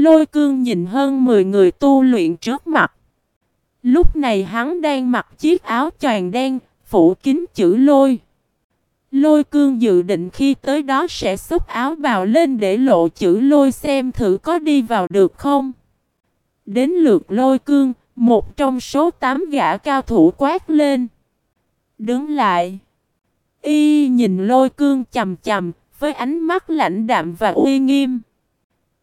Lôi cương nhìn hơn 10 người tu luyện trước mặt. Lúc này hắn đang mặc chiếc áo choàng đen, phủ kín chữ lôi. Lôi cương dự định khi tới đó sẽ xúc áo vào lên để lộ chữ lôi xem thử có đi vào được không. Đến lượt lôi cương, một trong số tám gã cao thủ quát lên. Đứng lại. Y nhìn lôi cương chầm chầm, với ánh mắt lạnh đạm và uy nghiêm.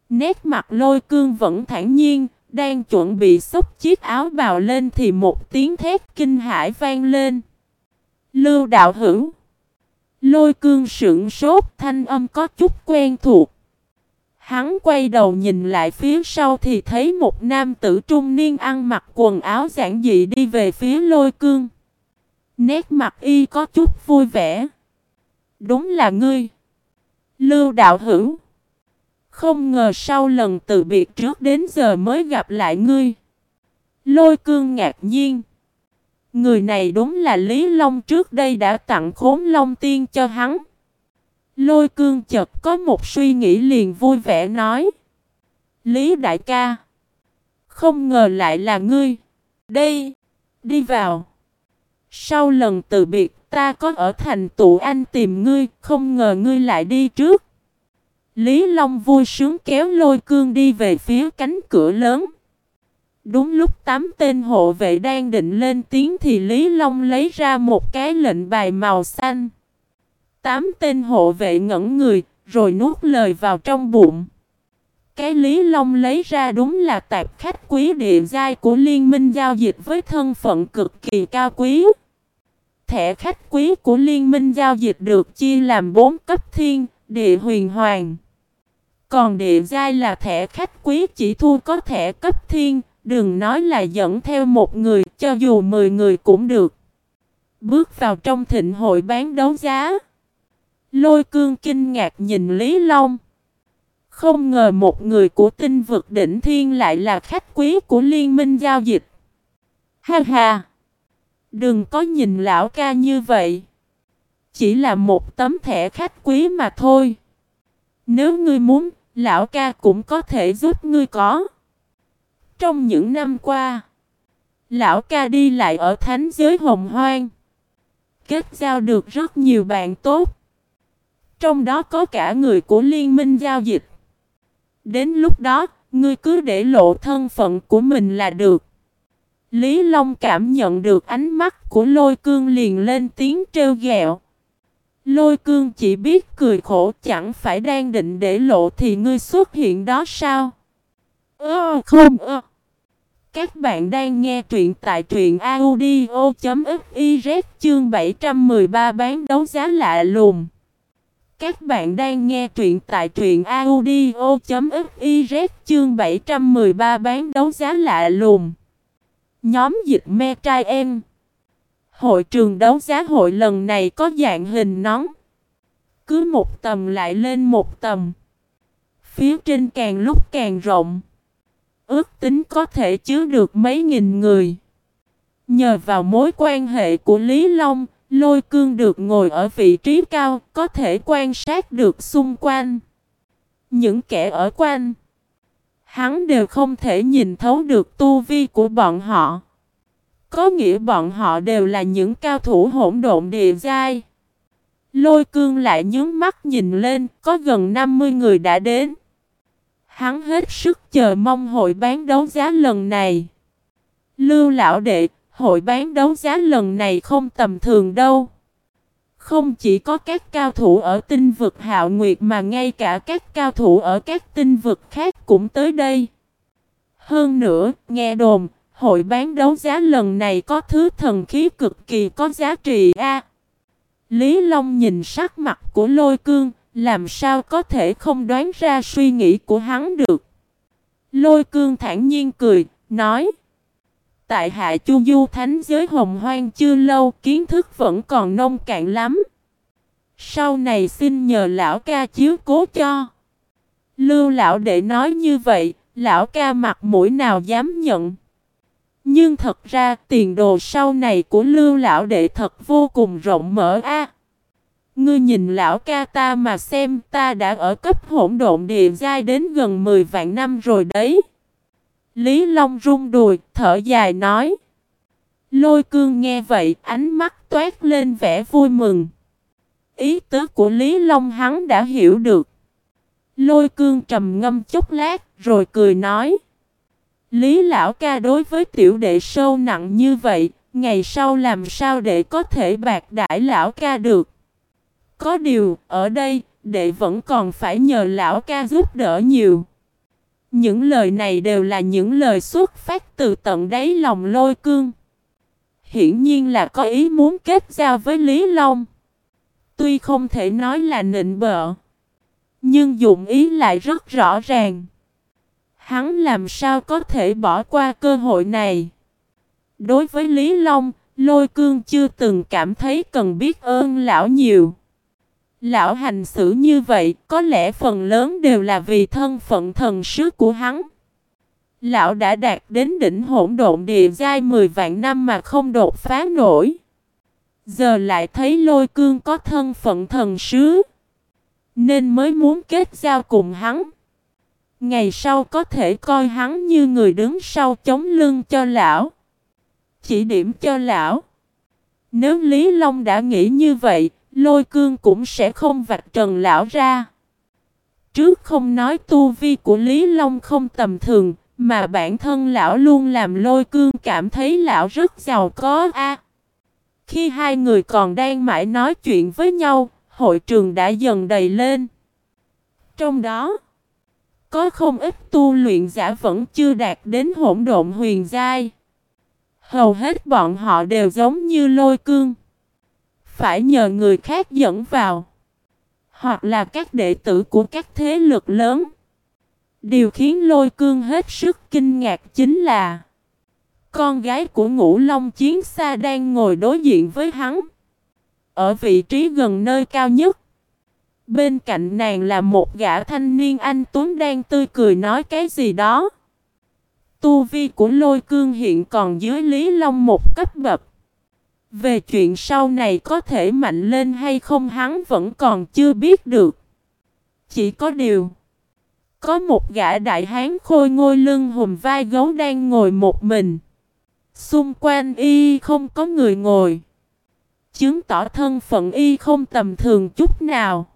Nét mặt lôi cương vẫn thản nhiên, đang chuẩn bị xúc chiếc áo bào lên thì một tiếng thét kinh hãi vang lên. Lưu đạo hữu. Lôi cương sững sốt thanh âm có chút quen thuộc. Hắn quay đầu nhìn lại phía sau thì thấy một nam tử trung niên ăn mặc quần áo giản dị đi về phía lôi cương. Nét mặt y có chút vui vẻ. Đúng là ngươi. Lưu đạo hữu. Không ngờ sau lần từ biệt trước đến giờ mới gặp lại ngươi. Lôi cương ngạc nhiên. Người này đúng là Lý Long trước đây đã tặng khốn Long Tiên cho hắn. Lôi cương chợt có một suy nghĩ liền vui vẻ nói. Lý đại ca. Không ngờ lại là ngươi. Đây. Đi vào. Sau lần từ biệt, ta có ở thành tụ anh tìm ngươi. Không ngờ ngươi lại đi trước. Lý Long vui sướng kéo lôi cương đi về phía cánh cửa lớn. Đúng lúc tám tên hộ vệ đang định lên tiếng thì Lý Long lấy ra một cái lệnh bài màu xanh. Tám tên hộ vệ ngẩn người, rồi nuốt lời vào trong bụng. Cái Lý Long lấy ra đúng là tạp khách quý địa giai của liên minh giao dịch với thân phận cực kỳ cao quý. Thẻ khách quý của liên minh giao dịch được chia làm 4 cấp thiên, địa huyền hoàng. Còn địa giai là thẻ khách quý chỉ thu có thẻ cấp thiên, đừng nói là dẫn theo một người, cho dù 10 người cũng được. Bước vào trong thịnh hội bán đấu giá. Lôi cương kinh ngạc nhìn Lý Long. Không ngờ một người của tinh vực đỉnh thiên lại là khách quý của liên minh giao dịch. Ha ha! Đừng có nhìn lão ca như vậy. Chỉ là một tấm thẻ khách quý mà thôi. Nếu ngươi muốn, lão ca cũng có thể giúp ngươi có. Trong những năm qua, lão ca đi lại ở thánh giới hồng hoang. Kết giao được rất nhiều bạn tốt. Trong đó có cả người của liên minh giao dịch. Đến lúc đó, ngươi cứ để lộ thân phận của mình là được. Lý Long cảm nhận được ánh mắt của lôi cương liền lên tiếng trêu ghẹo. Lôi cương chỉ biết cười khổ, chẳng phải đang định để lộ thì ngươi xuất hiện đó sao? Ơ, không ơ. Các bạn đang nghe truyện tại truyện audio.fiz chương 713 bán đấu giá lạ lùng. Các bạn đang nghe truyện tại truyện audio.fiz chương 713 bán đấu giá lạ lùng. Nhóm dịch me trai em. Hội trường đấu giá hội lần này có dạng hình nón. Cứ một tầm lại lên một tầm. Phía trên càng lúc càng rộng. Ước tính có thể chứa được mấy nghìn người. Nhờ vào mối quan hệ của Lý Long, Lôi cương được ngồi ở vị trí cao, có thể quan sát được xung quanh. Những kẻ ở quanh, hắn đều không thể nhìn thấu được tu vi của bọn họ. Có nghĩa bọn họ đều là những cao thủ hỗn độn địa giai. Lôi cương lại nhướng mắt nhìn lên, có gần 50 người đã đến. Hắn hết sức chờ mong hội bán đấu giá lần này. Lưu lão đệ, Hội bán đấu giá lần này không tầm thường đâu. Không chỉ có các cao thủ ở tinh vực hạo nguyệt mà ngay cả các cao thủ ở các tinh vực khác cũng tới đây. Hơn nữa, nghe đồn, hội bán đấu giá lần này có thứ thần khí cực kỳ có giá trị a. Lý Long nhìn sắc mặt của lôi cương, làm sao có thể không đoán ra suy nghĩ của hắn được. Lôi cương thản nhiên cười, nói tại hạ chu du thánh giới hồng hoang chưa lâu kiến thức vẫn còn nông cạn lắm. Sau này xin nhờ lão ca chiếu cố cho. Lưu lão đệ nói như vậy, lão ca mặt mũi nào dám nhận. Nhưng thật ra tiền đồ sau này của lưu lão đệ thật vô cùng rộng mở a. Ngươi nhìn lão ca ta mà xem ta đã ở cấp hỗn độn địa giai đến gần 10 vạn năm rồi đấy. Lý Long rung đùi, thở dài nói. Lôi cương nghe vậy, ánh mắt toát lên vẻ vui mừng. Ý tứ của Lý Long hắn đã hiểu được. Lôi cương trầm ngâm chốc lát, rồi cười nói. Lý lão ca đối với tiểu đệ sâu nặng như vậy, ngày sau làm sao để có thể bạc đãi lão ca được. Có điều, ở đây, đệ vẫn còn phải nhờ lão ca giúp đỡ nhiều. Những lời này đều là những lời xuất phát từ tận đáy lòng lôi cương. Hiển nhiên là có ý muốn kết giao với Lý Long. Tuy không thể nói là nịnh bợ, nhưng dụng ý lại rất rõ ràng. Hắn làm sao có thể bỏ qua cơ hội này? Đối với Lý Long, Lôi Cương chưa từng cảm thấy cần biết ơn lão nhiều. Lão hành xử như vậy, có lẽ phần lớn đều là vì thân phận thần sứ của hắn. Lão đã đạt đến đỉnh hỗn độn địa giai 10 vạn năm mà không đột phá nổi. Giờ lại thấy lôi cương có thân phận thần sứ. Nên mới muốn kết giao cùng hắn. Ngày sau có thể coi hắn như người đứng sau chống lưng cho lão. Chỉ điểm cho lão. Nếu Lý Long đã nghĩ như vậy, lôi cương cũng sẽ không vạch trần lão ra. Trước không nói tu vi của Lý Long không tầm thường, mà bản thân lão luôn làm lôi cương cảm thấy lão rất giàu có a. khi hai người còn đang mãi nói chuyện với nhau, hội trường đã dần đầy lên. Trong đó, có không ít tu luyện giả vẫn chưa đạt đến hỗn độn huyền giai. Hầu hết bọn họ đều giống như lôi cương. Phải nhờ người khác dẫn vào. Hoặc là các đệ tử của các thế lực lớn. Điều khiến lôi cương hết sức kinh ngạc chính là Con gái của ngũ long chiến xa đang ngồi đối diện với hắn Ở vị trí gần nơi cao nhất Bên cạnh nàng là một gã thanh niên anh Tuấn đang tươi cười nói cái gì đó Tu vi của lôi cương hiện còn dưới Lý Long một cấp bậc Về chuyện sau này có thể mạnh lên hay không hắn vẫn còn chưa biết được Chỉ có điều, có một gã đại hán khôi ngôi lưng hùm vai gấu đang ngồi một mình. Xung quanh y không có người ngồi. Chứng tỏ thân phận y không tầm thường chút nào.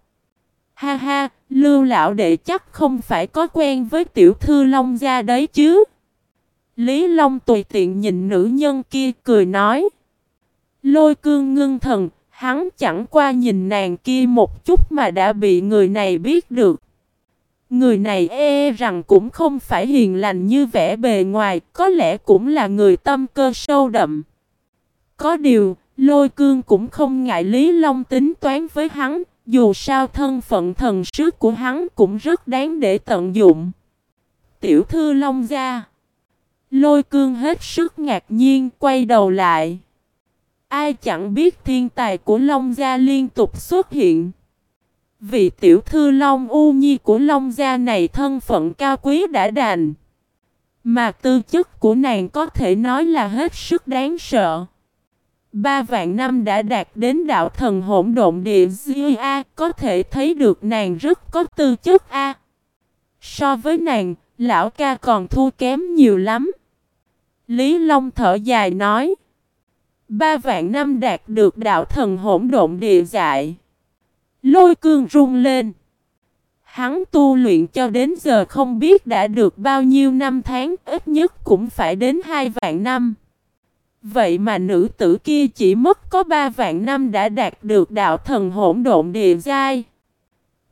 Ha ha, lưu lão đệ chắc không phải có quen với tiểu thư Long gia đấy chứ. Lý Long tùy tiện nhìn nữ nhân kia cười nói. Lôi cương ngưng thần, hắn chẳng qua nhìn nàng kia một chút mà đã bị người này biết được. Người này e, e rằng cũng không phải hiền lành như vẻ bề ngoài, có lẽ cũng là người tâm cơ sâu đậm. Có điều, lôi cương cũng không ngại Lý Long tính toán với hắn, dù sao thân phận thần sứ của hắn cũng rất đáng để tận dụng. Tiểu thư Long gia Lôi cương hết sức ngạc nhiên quay đầu lại. Ai chẳng biết thiên tài của Long gia liên tục xuất hiện. Vị tiểu thư Long U Nhi của Long Gia này thân phận cao quý đã đành. Mà tư chất của nàng có thể nói là hết sức đáng sợ. Ba vạn năm đã đạt đến đạo thần hỗn độn địa di A có thể thấy được nàng rất có tư chất A. So với nàng, lão ca còn thua kém nhiều lắm. Lý Long thở dài nói. Ba vạn năm đạt được đạo thần hỗn độn địa dại. Lôi cương rung lên. Hắn tu luyện cho đến giờ không biết đã được bao nhiêu năm tháng, ít nhất cũng phải đến hai vạn năm. Vậy mà nữ tử kia chỉ mất có ba vạn năm đã đạt được đạo thần hỗn độn địa giai.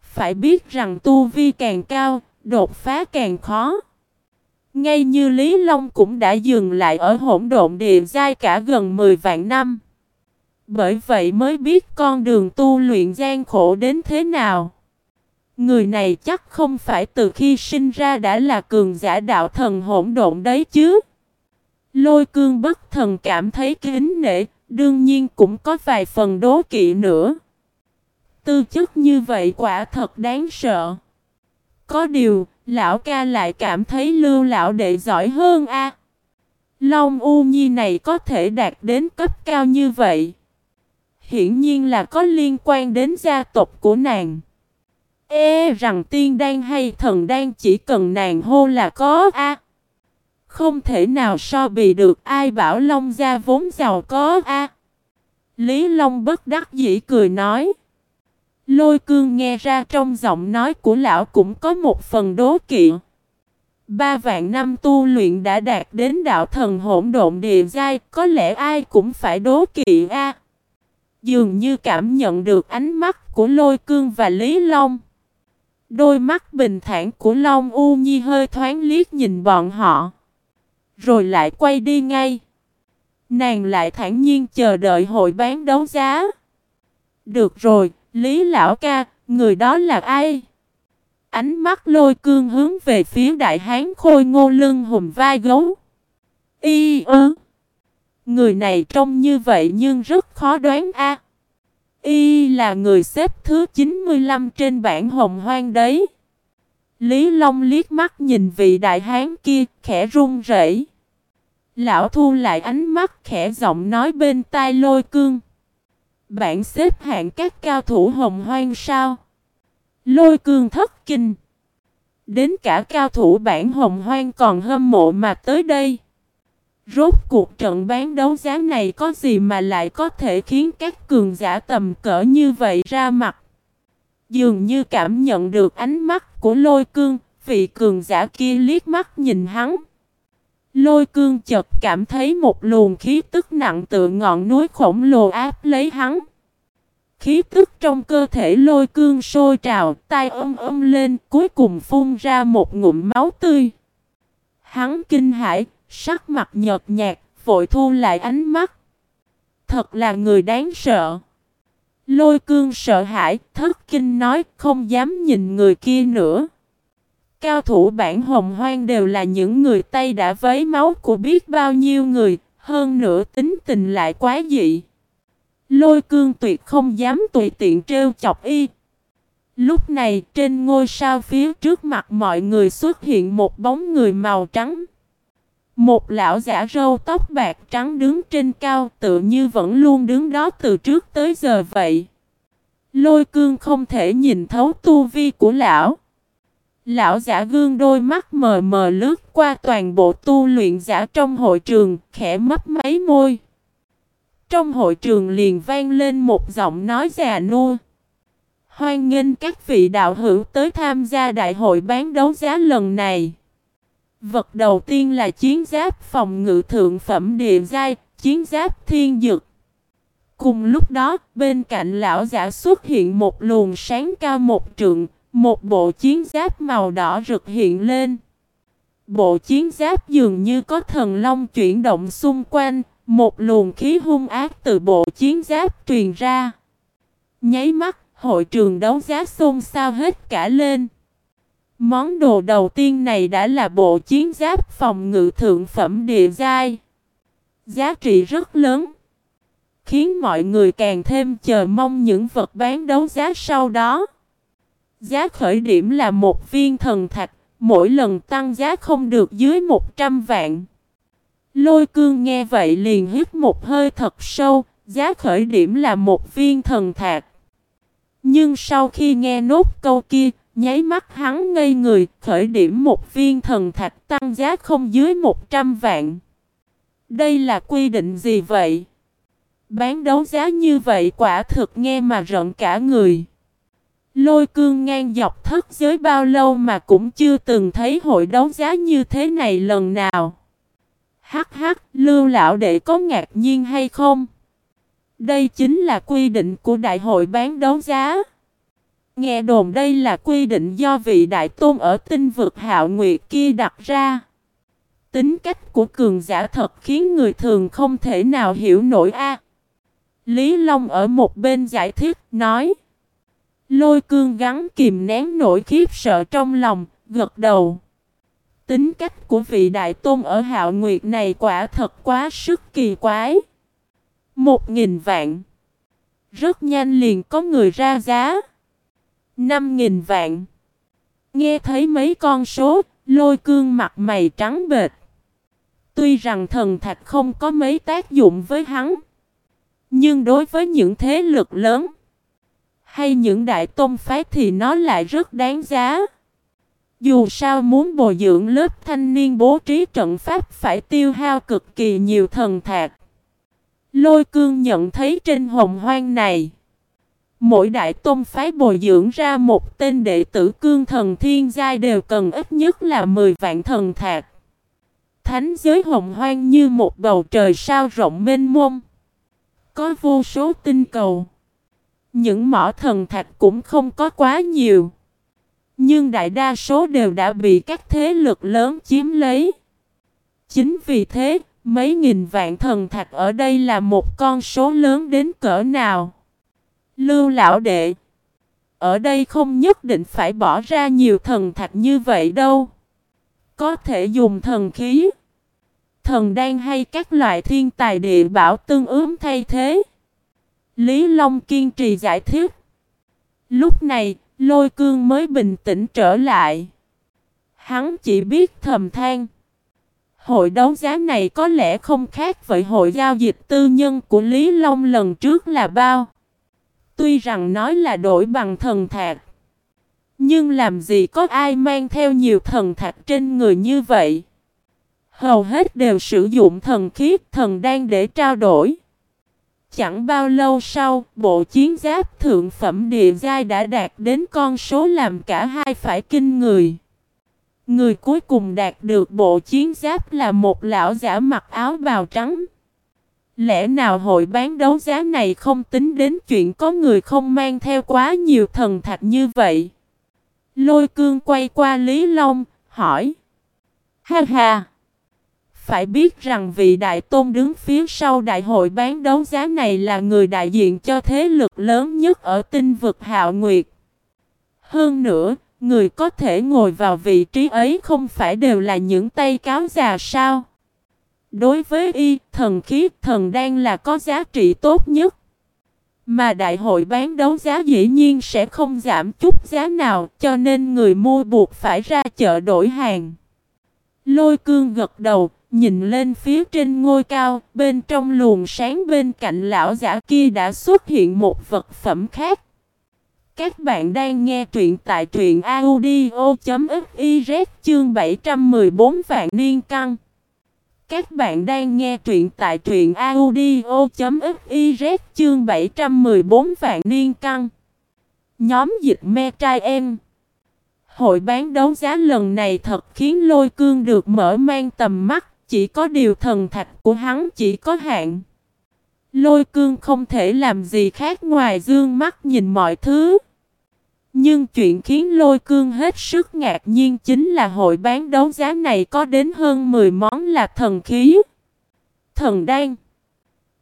Phải biết rằng tu vi càng cao, đột phá càng khó. Ngay như Lý Long cũng đã dừng lại ở hỗn độn địa giai cả gần 10 vạn năm. Bởi vậy mới biết con đường tu luyện gian khổ đến thế nào. Người này chắc không phải từ khi sinh ra đã là cường giả đạo thần hỗn độn đấy chứ. Lôi cương bất thần cảm thấy kính nể, đương nhiên cũng có vài phần đố kỵ nữa. Tư chất như vậy quả thật đáng sợ. Có điều, lão ca lại cảm thấy lưu lão đệ giỏi hơn a. Long U Nhi này có thể đạt đến cấp cao như vậy. hiển nhiên là có liên quan đến gia tộc của nàng. Ê rằng tiên đan hay thần đan chỉ cần nàng hô là có a. Không thể nào so bì được ai bảo Long gia vốn giàu có a. Lý Long bất đắc dĩ cười nói. Lôi cương nghe ra trong giọng nói của lão cũng có một phần đố kỵ. Ba vạn năm tu luyện đã đạt đến đạo thần hỗn độn địa giai, có lẽ ai cũng phải đố kỵ a. Dường như cảm nhận được ánh mắt của lôi cương và Lý Long. Đôi mắt bình thản của Long U Nhi hơi thoáng liếc nhìn bọn họ. Rồi lại quay đi ngay. Nàng lại thản nhiên chờ đợi hội bán đấu giá. Được rồi, Lý Lão ca, người đó là ai? Ánh mắt lôi cương hướng về phía đại hán khôi ngô lưng hùm vai gấu. Y ơ. Người này trông như vậy nhưng rất khó đoán a. Y là người xếp thứ 95 trên bảng hồng hoang đấy. Lý Long liếc mắt nhìn vị đại hán kia, khẽ run rẩy. Lão thu lại ánh mắt khẽ giọng nói bên tai lôi cương. Bạn xếp hạng các cao thủ hồng hoang sao? Lôi cương thất kinh. Đến cả cao thủ bản hồng hoang còn hâm mộ mà tới đây. Rốt cuộc trận bán đấu giá này có gì mà lại có thể khiến các cường giả tầm cỡ như vậy ra mặt. Dường như cảm nhận được ánh mắt của lôi cương, vị cường giả kia liếc mắt nhìn hắn. Lôi cương chợt cảm thấy một luồng khí tức nặng tựa ngọn núi khổng lồ áp lấy hắn. Khí tức trong cơ thể lôi cương sôi trào, tay ôm ôm lên, cuối cùng phun ra một ngụm máu tươi. Hắn kinh hãi, sắc mặt nhợt nhạt, vội thu lại ánh mắt. Thật là người đáng sợ. Lôi cương sợ hãi, thất kinh nói, không dám nhìn người kia nữa. Cao thủ bản hồng hoang đều là những người Tây đã vấy máu của biết bao nhiêu người, hơn nữa tính tình lại quá dị. Lôi cương tuyệt không dám tùy tiện trêu chọc y. Lúc này trên ngôi sao phía trước mặt mọi người xuất hiện một bóng người màu trắng. Một lão giả râu tóc bạc trắng đứng trên cao tự như vẫn luôn đứng đó từ trước tới giờ vậy. Lôi cương không thể nhìn thấu tu vi của lão. Lão giả gương đôi mắt mờ mờ lướt qua toàn bộ tu luyện giả trong hội trường, khẽ mấp máy môi. Trong hội trường liền vang lên một giọng nói già nua. Hoan nghênh các vị đạo hữu tới tham gia đại hội bán đấu giá lần này. Vật đầu tiên là chiến giáp phòng ngự thượng phẩm địa giai, chiến giáp thiên dực. Cùng lúc đó, bên cạnh lão giả xuất hiện một luồng sáng cao một trượng, một bộ chiến giáp màu đỏ rực hiện lên. Bộ chiến giáp dường như có thần long chuyển động xung quanh, một luồng khí hung ác từ bộ chiến giáp truyền ra. Nháy mắt, hội trường đấu giá xôn xao hết cả lên. Món đồ đầu tiên này đã là bộ chiến giáp phòng ngự thượng phẩm địa giai. Giá trị rất lớn. Khiến mọi người càng thêm chờ mong những vật bán đấu giá sau đó. Giá khởi điểm là một viên thần thạch, mỗi lần tăng giá không được dưới 100 vạn. Lôi cương nghe vậy liền hít một hơi thật sâu, giá khởi điểm là một viên thần thạch. Nhưng sau khi nghe nốt câu kia, nháy mắt hắn ngây người, khởi điểm một viên thần thạch tăng giá không dưới 100 vạn. Đây là quy định gì vậy? Bán đấu giá như vậy quả thực nghe mà rợn cả người. Lôi cương ngang dọc thất giới bao lâu mà cũng chưa từng thấy hội đấu giá như thế này lần nào. Hắc hắc, lưu lão đệ có ngạc nhiên hay không? Đây chính là quy định của đại hội bán đấu giá. Nghe đồn đây là quy định do vị đại tôn ở tinh vực hạo nguyệt kia đặt ra. Tính cách của cường giả thật khiến người thường không thể nào hiểu nổi a. Lý Long ở một bên giải thích, nói. Lôi cương gắn kìm nén nỗi khiếp sợ trong lòng, gật đầu. Tính cách của vị đại tôn ở hạo nguyệt này quả thật quá sức kỳ quái. Một nghìn vạn. Rất nhanh liền có người ra giá. Năm nghìn vạn. Nghe thấy mấy con số, lôi cương mặt mày trắng bệt. Tuy rằng thần thạch không có mấy tác dụng với hắn. Nhưng đối với những thế lực lớn hay những đại tôn phái thì nó lại rất đáng giá. Dù sao muốn bồi dưỡng lớp thanh niên bố trí trận pháp phải tiêu hao cực kỳ nhiều thần thạc. Lôi cương nhận thấy trên hồng hoang này. Mỗi đại tôn phái bồi dưỡng ra một tên đệ tử cương thần thiên giai đều cần ít nhất là 10 vạn thần thạc. Thánh giới hồng hoang như một bầu trời sao rộng mênh mông. Có vô số tinh cầu. Những mỏ thần thạch cũng không có quá nhiều. Nhưng đại đa số đều đã bị các thế lực lớn chiếm lấy. Chính vì thế, mấy nghìn vạn thần thạch ở đây là một con số lớn đến cỡ nào. Lưu lão đệ Ở đây không nhất định phải bỏ ra nhiều thần thạch như vậy đâu. Có thể dùng thần khí, thần đan hay các loại thiên tài địa bảo tương ứng thay thế. Lý Long kiên trì giải thích. Lúc này, lôi cương mới bình tĩnh trở lại. Hắn chỉ biết thầm than. Hội đấu giá này có lẽ không khác với hội giao dịch tư nhân của Lý Long lần trước là bao. Tuy rằng nói là đổi bằng thần thạc. Nhưng làm gì có ai mang theo nhiều thần thạch trên người như vậy? Hầu hết đều sử dụng thần khiết thần đan để trao đổi. Chẳng bao lâu sau, bộ chiến giáp thượng phẩm địa giai đã đạt đến con số làm cả hai phải kinh người. Người cuối cùng đạt được bộ chiến giáp là một lão giả mặc áo bào trắng. Lẽ nào hội bán đấu giá này không tính đến chuyện có người không mang theo quá nhiều thần thạch như vậy? Lôi cương quay qua Lý Long, hỏi. Ha ha! Phải biết rằng vị đại tôn đứng phía sau đại hội bán đấu giá này là người đại diện cho thế lực lớn nhất ở tinh vực hạo nguyệt. Hơn nữa, người có thể ngồi vào vị trí ấy không phải đều là những tay cáo già sao? Đối với y, thần khí, thần đang là có giá trị tốt nhất. Mà đại hội bán đấu giá dĩ nhiên sẽ không giảm chút giá nào cho nên người mua buộc phải ra chợ đổi hàng. Lôi cương gật đầu, nhìn lên phía trên ngôi cao, bên trong luồng sáng bên cạnh lão giả kia đã xuất hiện một vật phẩm khác. Các bạn đang nghe truyện tại truyện audio.fiz chương 714 vạn niên căng. Các bạn đang nghe truyện tại truyện audio.fiz chương 714 vạn niên căng. Nhóm dịch me trai em. Hội bán đấu giá lần này thật khiến lôi cương được mở mang tầm mắt chỉ có điều thần thạch của hắn chỉ có hạn. Lôi cương không thể làm gì khác ngoài dương mắt nhìn mọi thứ. Nhưng chuyện khiến lôi cương hết sức ngạc nhiên chính là hội bán đấu giá này có đến hơn 10 món là thần khí, thần đan.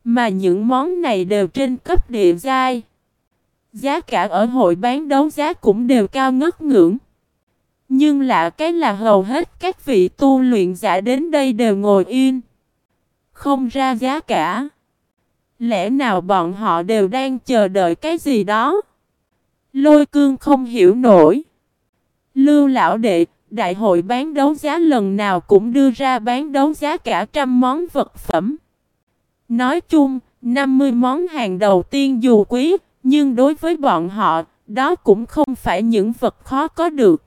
Mà những món này đều trên cấp địa giai. Giá cả ở hội bán đấu giá cũng đều cao ngất ngưỡng. Nhưng lạ cái là hầu hết các vị tu luyện giả đến đây đều ngồi yên. Không ra giá cả. Lẽ nào bọn họ đều đang chờ đợi cái gì đó? Lôi cương không hiểu nổi. Lưu lão đệ, đại hội bán đấu giá lần nào cũng đưa ra bán đấu giá cả trăm món vật phẩm. Nói chung, 50 món hàng đầu tiên dù quý, nhưng đối với bọn họ, đó cũng không phải những vật khó có được.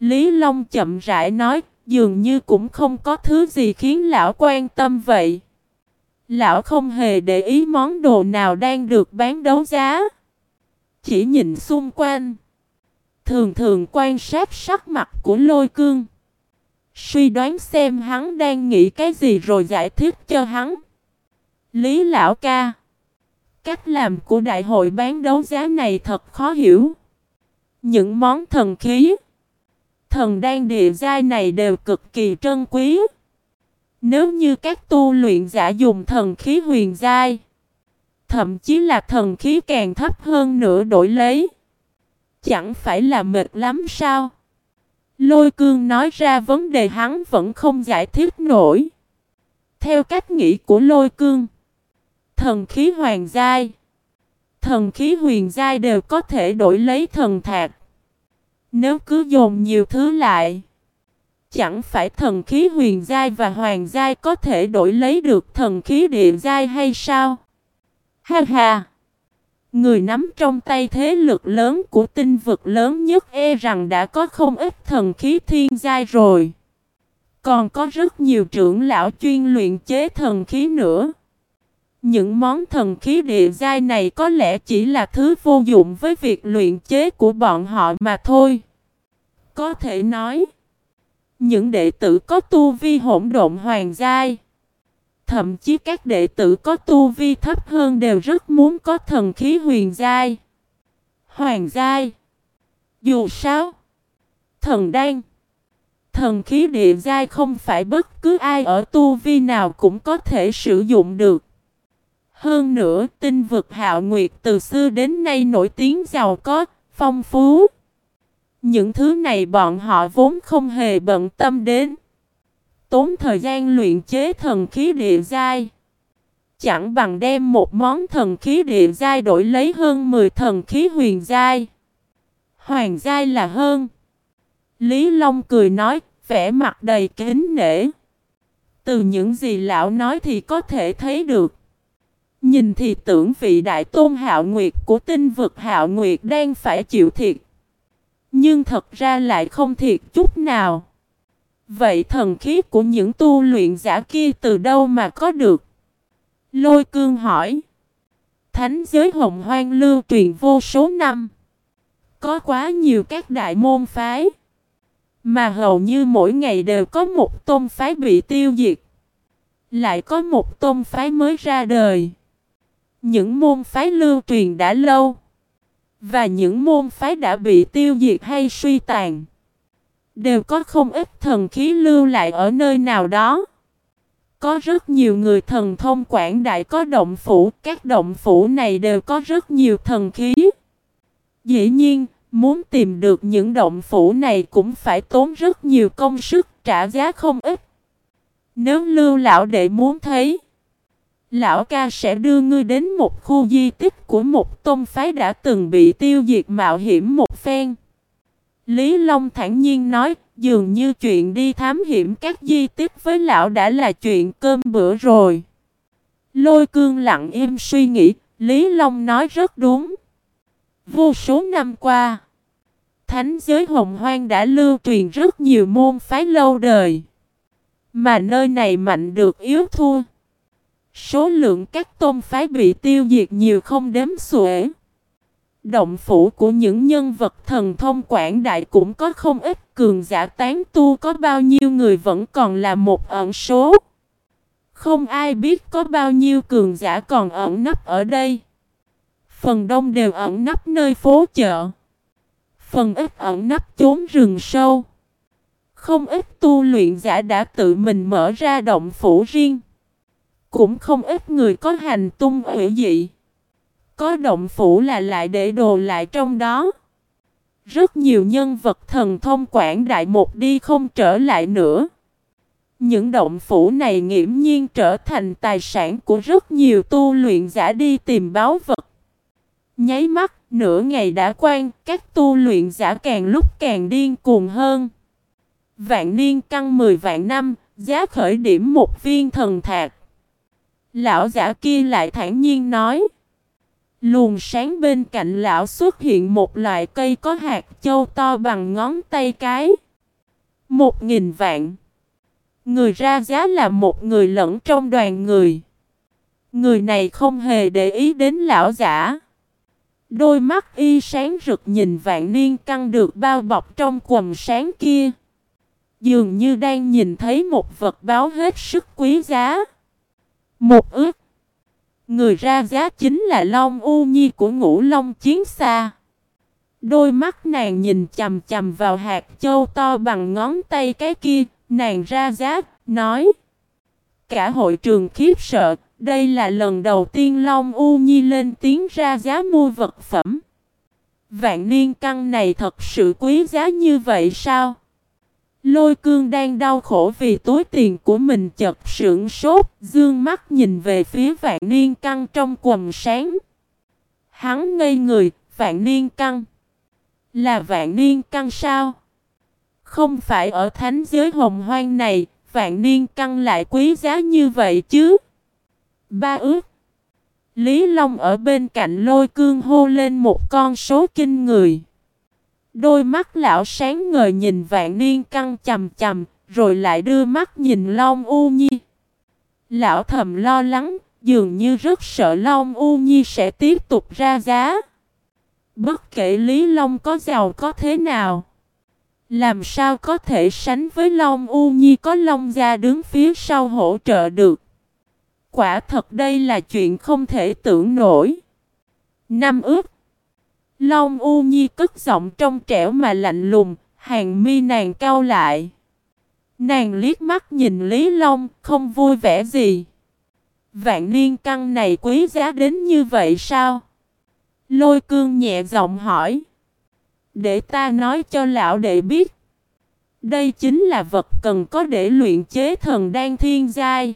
Lý Long chậm rãi nói, dường như cũng không có thứ gì khiến lão quan tâm vậy. Lão không hề để ý món đồ nào đang được bán đấu giá. Chỉ nhìn xung quanh. Thường thường quan sát sắc mặt của lôi cương. Suy đoán xem hắn đang nghĩ cái gì rồi giải thích cho hắn. Lý lão ca. Cách làm của đại hội bán đấu giá này thật khó hiểu. Những món thần khí thần đan địa giai này đều cực kỳ trân quý. Nếu như các tu luyện giả dùng thần khí huyền giai, thậm chí là thần khí càng thấp hơn nữa đổi lấy, chẳng phải là mệt lắm sao? Lôi cương nói ra vấn đề hắn vẫn không giải thích nổi. Theo cách nghĩ của lôi cương, thần khí hoàng giai, thần khí huyền giai đều có thể đổi lấy thần thạc. Nếu cứ dồn nhiều thứ lại, chẳng phải thần khí huyền giai và hoàng giai có thể đổi lấy được thần khí địa giai hay sao? Ha ha! Người nắm trong tay thế lực lớn của tinh vực lớn nhất e rằng đã có không ít thần khí thiên giai rồi. Còn có rất nhiều trưởng lão chuyên luyện chế thần khí nữa. Những món thần khí địa giai này có lẽ chỉ là thứ vô dụng với việc luyện chế của bọn họ mà thôi. Có thể nói, những đệ tử có tu vi hỗn độn hoàng giai, thậm chí các đệ tử có tu vi thấp hơn đều rất muốn có thần khí huyền giai, hoàng giai. Dù sao, thần đan, thần khí địa giai không phải bất cứ ai ở tu vi nào cũng có thể sử dụng được. Hơn nữa, tinh vực hạo nguyệt từ xưa đến nay nổi tiếng giàu có, phong phú. Những thứ này bọn họ vốn không hề bận tâm đến. Tốn thời gian luyện chế thần khí địa giai. Chẳng bằng đem một món thần khí địa giai đổi lấy hơn 10 thần khí huyền giai. Hoàng giai là hơn. Lý Long cười nói, vẻ mặt đầy kính nể. Từ những gì lão nói thì có thể thấy được. Nhìn thì tưởng vị đại tôn hạo nguyệt của tinh vực hạo nguyệt đang phải chịu thiệt. Nhưng thật ra lại không thiệt chút nào. Vậy thần khí của những tu luyện giả kia từ đâu mà có được? Lôi cương hỏi. Thánh giới hồng hoang lưu truyền vô số năm. Có quá nhiều các đại môn phái. Mà hầu như mỗi ngày đều có một tôn phái bị tiêu diệt. Lại có một tôn phái mới ra đời. Những môn phái lưu truyền đã lâu. Và những môn phái đã bị tiêu diệt hay suy tàn. Đều có không ít thần khí lưu lại ở nơi nào đó. Có rất nhiều người thần thông quảng đại có động phủ. Các động phủ này đều có rất nhiều thần khí. Dĩ nhiên, muốn tìm được những động phủ này cũng phải tốn rất nhiều công sức trả giá không ít. Nếu lưu lão đệ muốn thấy Lão ca sẽ đưa ngươi đến một khu di tích của một tôn phái đã từng bị tiêu diệt mạo hiểm một phen. Lý Long thản nhiên nói, dường như chuyện đi thám hiểm các di tích với lão đã là chuyện cơm bữa rồi. Lôi cương lặng im suy nghĩ, Lý Long nói rất đúng. Vô số năm qua, thánh giới hồng hoang đã lưu truyền rất nhiều môn phái lâu đời. Mà nơi này mạnh được yếu thua. Số lượng các tôn phái bị tiêu diệt nhiều không đếm xuể. Động phủ của những nhân vật thần thông quảng đại cũng có không ít, cường giả tán tu có bao nhiêu người vẫn còn là một ẩn số. Không ai biết có bao nhiêu cường giả còn ẩn nấp ở đây. Phần đông đều ẩn nấp nơi phố chợ. Phần ít ẩn nấp chốn rừng sâu. Không ít tu luyện giả đã tự mình mở ra động phủ riêng. Cũng không ít người có hành tung hủy dị. Có động phủ là lại để đồ lại trong đó. Rất nhiều nhân vật thần thông quảng đại một đi không trở lại nữa. Những động phủ này nghiễm nhiên trở thành tài sản của rất nhiều tu luyện giả đi tìm báo vật. Nháy mắt, nửa ngày đã quan, các tu luyện giả càng lúc càng điên cuồng hơn. Vạn niên căng 10 vạn năm, giá khởi điểm một viên thần thạc. Lão giả kia lại thản nhiên nói. Luồng sáng bên cạnh lão xuất hiện một loại cây có hạt châu to bằng ngón tay cái. Một nghìn vạn. Người ra giá là một người lẫn trong đoàn người. Người này không hề để ý đến lão giả. Đôi mắt y sáng rực nhìn vạn niên căng được bao bọc trong quần sáng kia. Dường như đang nhìn thấy một vật báo hết sức quý giá. Một ước. Người ra giá chính là Long U Nhi của ngũ Long Chiến Xa. Đôi mắt nàng nhìn chầm chầm vào hạt châu to bằng ngón tay cái kia, nàng ra giá, nói. Cả hội trường khiếp sợ, đây là lần đầu tiên Long U Nhi lên tiếng ra giá mua vật phẩm. Vạn niên căn này thật sự quý giá như vậy sao? Lôi cương đang đau khổ vì túi tiền của mình chật sưởng sốt, dương mắt nhìn về phía vạn niên căng trong quầm sáng. Hắn ngây người, vạn niên căng. Là vạn niên căng sao? Không phải ở thánh giới hồng hoang này, vạn niên căng lại quý giá như vậy chứ? Ba ước. Lý Long ở bên cạnh lôi cương hô lên một con số kinh người. Đôi mắt lão sáng ngời nhìn vạn niên căng chầm chầm, rồi lại đưa mắt nhìn Long U Nhi. Lão thầm lo lắng, dường như rất sợ Long U Nhi sẽ tiếp tục ra giá. Bất kể Lý Long có giàu có thế nào, làm sao có thể sánh với Long U Nhi có Long gia đứng phía sau hỗ trợ được. Quả thật đây là chuyện không thể tưởng nổi. Năm ước Long U Nhi cất giọng trong trẻo mà lạnh lùng, hàng mi nàng cao lại. Nàng liếc mắt nhìn Lý Long, không vui vẻ gì. Vạn niên căn này quý giá đến như vậy sao? Lôi cương nhẹ giọng hỏi. Để ta nói cho lão đệ biết. Đây chính là vật cần có để luyện chế thần đan thiên giai.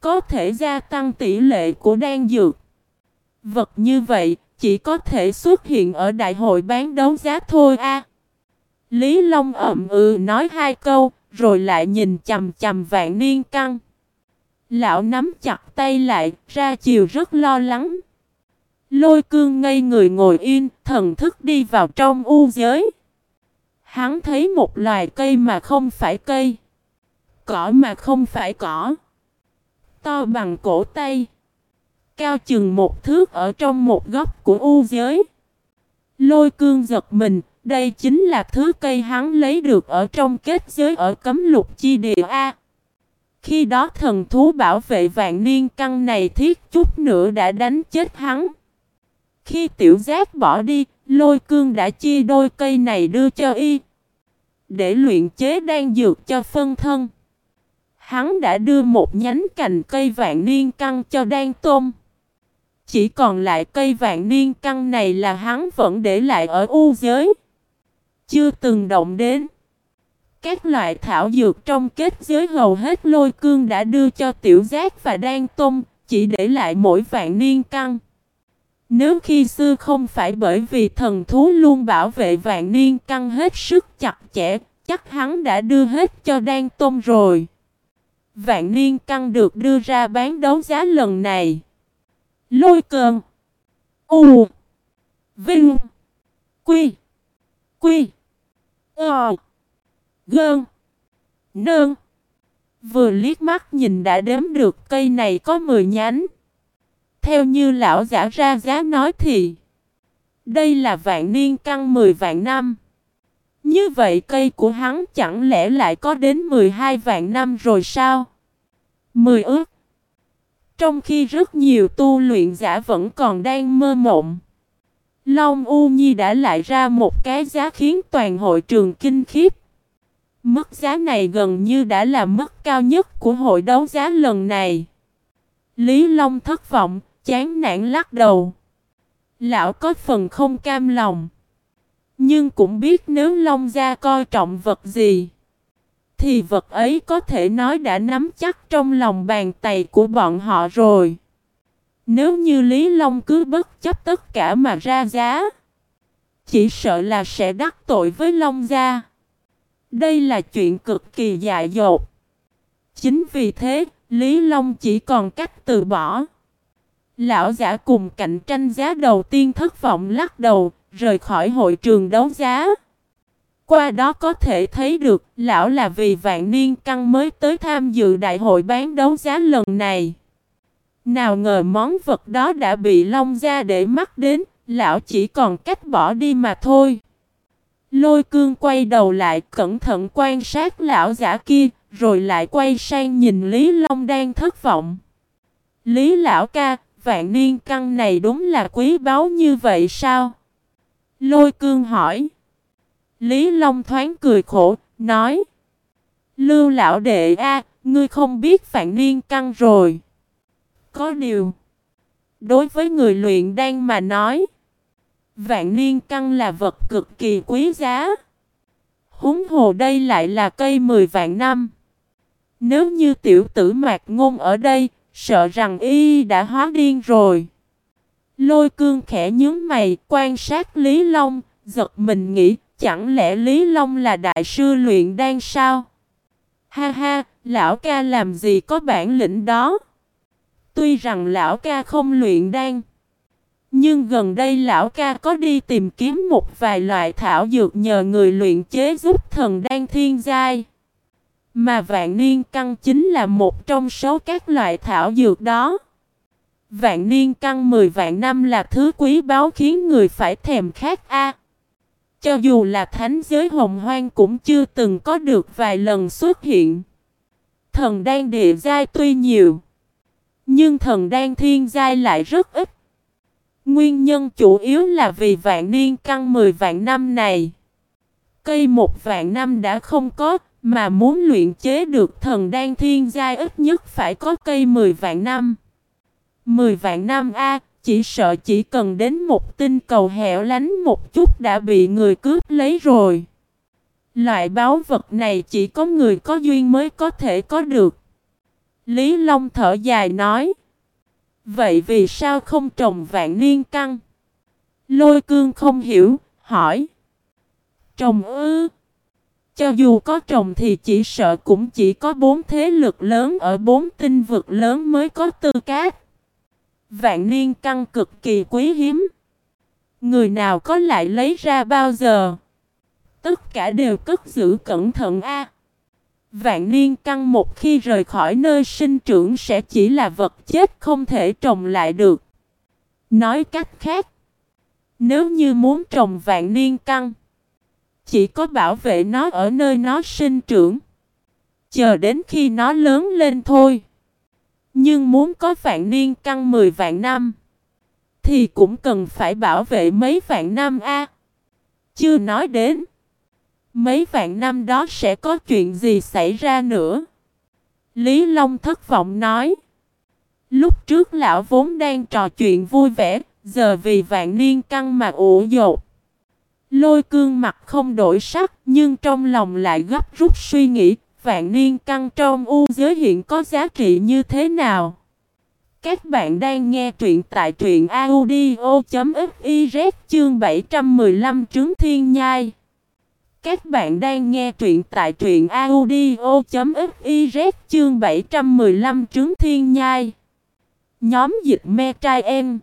Có thể gia tăng tỷ lệ của đan dược. Vật như vậy chỉ có thể xuất hiện ở đại hội bán đấu giá thôi a. Lý Long ậm ừ nói hai câu, rồi lại nhìn chầm chầm vạn niên căng. Lão nắm chặt tay lại, ra chiều rất lo lắng. Lôi cương ngây người ngồi yên, thần thức đi vào trong u giới. Hắn thấy một loài cây mà không phải cây. Cỏ mà không phải cỏ. To bằng cổ tay. Cao chừng một thước ở trong một góc của u giới. Lôi cương giật mình, đây chính là thứ cây hắn lấy được ở trong kết giới ở cấm lục chi địa A. Khi đó thần thú bảo vệ vạn niên căn này thiết chút nữa đã đánh chết hắn. Khi tiểu giác bỏ đi, lôi cương đã chia đôi cây này đưa cho y. Để luyện chế đang dược cho phân thân. Hắn đã đưa một nhánh cành cây vạn niên căn cho đan tôm. Chỉ còn lại cây vạn niên căn này là hắn vẫn để lại ở u giới. Chưa từng động đến. Các loại thảo dược trong kết giới hầu hết lôi cương đã đưa cho tiểu giác và đan tôm, chỉ để lại mỗi vạn niên căn. Nếu khi xưa không phải bởi vì thần thú luôn bảo vệ vạn niên căn hết sức chặt chẽ, chắc hắn đã đưa hết cho đan tôm rồi. Vạn niên căn được đưa ra bán đấu giá lần này. Lôi cơn. U. Vinh. Quy. Quy. Ờ. Gơn. Nơn. Vừa liếc mắt nhìn đã đếm được cây này có 10 nhánh. Theo như lão giả ra giá nói thì, Đây là vạn niên căn 10 vạn năm Như vậy cây của hắn chẳng lẽ lại có đến 12 vạn năm rồi sao? 10 ước trong khi rất nhiều tu luyện giả vẫn còn đang mơ mộng Long U Nhi đã lại ra một cái giá khiến toàn hội trường kinh khiếp Mức giá này gần như đã là mức cao nhất của hội đấu giá lần này Lý Long thất vọng, chán nản lắc đầu. Lão có phần không cam lòng. Nhưng cũng biết nếu Long Gia coi trọng vật gì. Thì vật ấy có thể nói đã nắm chắc trong lòng bàn tay của bọn họ rồi. Nếu như Lý Long cứ bất chấp tất cả mà ra giá. Chỉ sợ là sẽ đắc tội với Long Gia. Đây là chuyện cực kỳ dại dột. Chính vì thế, Lý Long chỉ còn cách từ bỏ. Lão giả cùng cạnh tranh giá đầu tiên thất vọng lắc đầu, rời khỏi hội trường đấu giá. Qua đó có thể thấy được, lão là vì vạn niên căn mới tới tham dự đại hội bán đấu giá lần này. Nào ngờ món vật đó đã bị Long ra để mắt đến, lão chỉ còn cách bỏ đi mà thôi. Lôi cương quay đầu lại cẩn thận quan sát lão giả kia, rồi lại quay sang nhìn Lý Long đang thất vọng. Lý lão ca, vạn niên căn này đúng là quý báu như vậy sao? Lôi cương hỏi. Lý Long thoáng cười khổ, nói. Lưu lão đệ a, ngươi không biết vạn niên căn rồi. Có điều. Đối với người luyện đan mà nói. Vạn niên căn là vật cực kỳ quý giá. Húng hồ đây lại là cây 10 vạn năm. Nếu như tiểu tử mạc ngôn ở đây, Sợ rằng y đã hóa điên rồi. Lôi cương khẽ nhướng mày, quan sát Lý Long, giật mình nghĩ, chẳng lẽ Lý Long là đại sư luyện đan sao? Ha ha, lão ca làm gì có bản lĩnh đó? Tuy rằng lão ca không luyện đan, nhưng gần đây lão ca có đi tìm kiếm một vài loại thảo dược nhờ người luyện chế giúp thần đan thiên giai. Mà vạn niên căn chính là một trong số các loại thảo dược đó. Vạn niên căn 10 vạn năm là thứ quý báu khiến người phải thèm khát a cho dù là thánh giới hồng hoang cũng chưa từng có được vài lần xuất hiện. Thần đan địa giai tuy nhiều, nhưng thần đan thiên giai lại rất ít. Nguyên nhân chủ yếu là vì vạn niên căn 10 vạn năm này. Cây một vạn năm đã không có, mà muốn luyện chế được thần đan thiên giai ít nhất phải có cây 10 vạn năm. 10 vạn năm A, chỉ sợ chỉ cần đến một tinh cầu hẻo lánh một chút đã bị người cướp lấy rồi. Loại báu vật này chỉ có người có duyên mới có thể có được. Lý Long thở dài nói. Vậy vì sao không trồng vạn niên căn? Lôi cương không hiểu, hỏi. Trồng ư? Cho dù có trồng thì chỉ sợ cũng chỉ có bốn thế lực lớn ở bốn tinh vực lớn mới có tư cách. Vạn niên căn cực kỳ quý hiếm. Người nào có lại lấy ra bao giờ? Tất cả đều cất giữ cẩn thận a. Vạn niên căn một khi rời khỏi nơi sinh trưởng sẽ chỉ là vật chết không thể trồng lại được. Nói cách khác, nếu như muốn trồng vạn niên căn, chỉ có bảo vệ nó ở nơi nó sinh trưởng. Chờ đến khi nó lớn lên thôi. Nhưng muốn có vạn niên căn 10 vạn năm, thì cũng cần phải bảo vệ mấy vạn năm a. Chưa nói đến. Mấy vạn năm đó sẽ có chuyện gì xảy ra nữa? Lý Long thất vọng nói. Lúc trước lão vốn đang trò chuyện vui vẻ, giờ vì vạn niên căng mà ủ dột. Lôi cương mặt không đổi sắc, nhưng trong lòng lại gấp rút suy nghĩ, vạn niên căn trong u giới hiện có giá trị như thế nào? Các bạn đang nghe truyện tại truyện audio.fiz chương 715 Trướng thiên nhai. Các bạn đang nghe truyện tại truyện audio.fiz chương 715 Trướng thiên nhai. Nhóm dịch me trai em.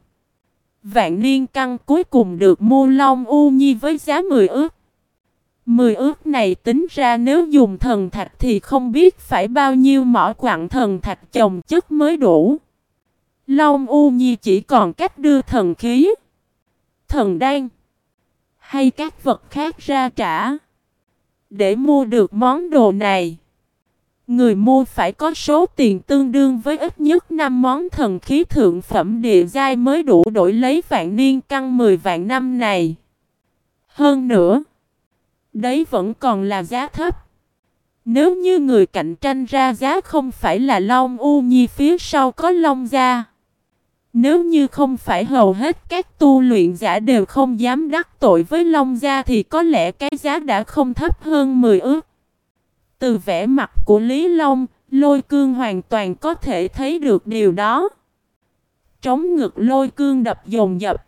Vạn niên căn cuối cùng được mua long u nhi với giá 10 ước. 10 ước này tính ra nếu dùng thần thạch thì không biết phải bao nhiêu mỏ quặng thần thạch chồng chất mới đủ. Long u nhi chỉ còn cách đưa thần khí, thần đan hay các vật khác ra trả. Để mua được món đồ này, người mua phải có số tiền tương đương với ít nhất 5 món thần khí thượng phẩm địa giai mới đủ đổi lấy vạn niên căn 10 vạn năm này. Hơn nữa, đấy vẫn còn là giá thấp. Nếu như người cạnh tranh ra giá không phải là Long U Nhi phía sau có Long Gia. Nếu như không phải hầu hết các tu luyện giả đều không dám đắc tội với Long Gia thì có lẽ cái giá đã không thấp hơn 10 ước. Từ vẻ mặt của Lý Long, lôi cương hoàn toàn có thể thấy được điều đó. Trống ngực lôi cương đập dồn dập.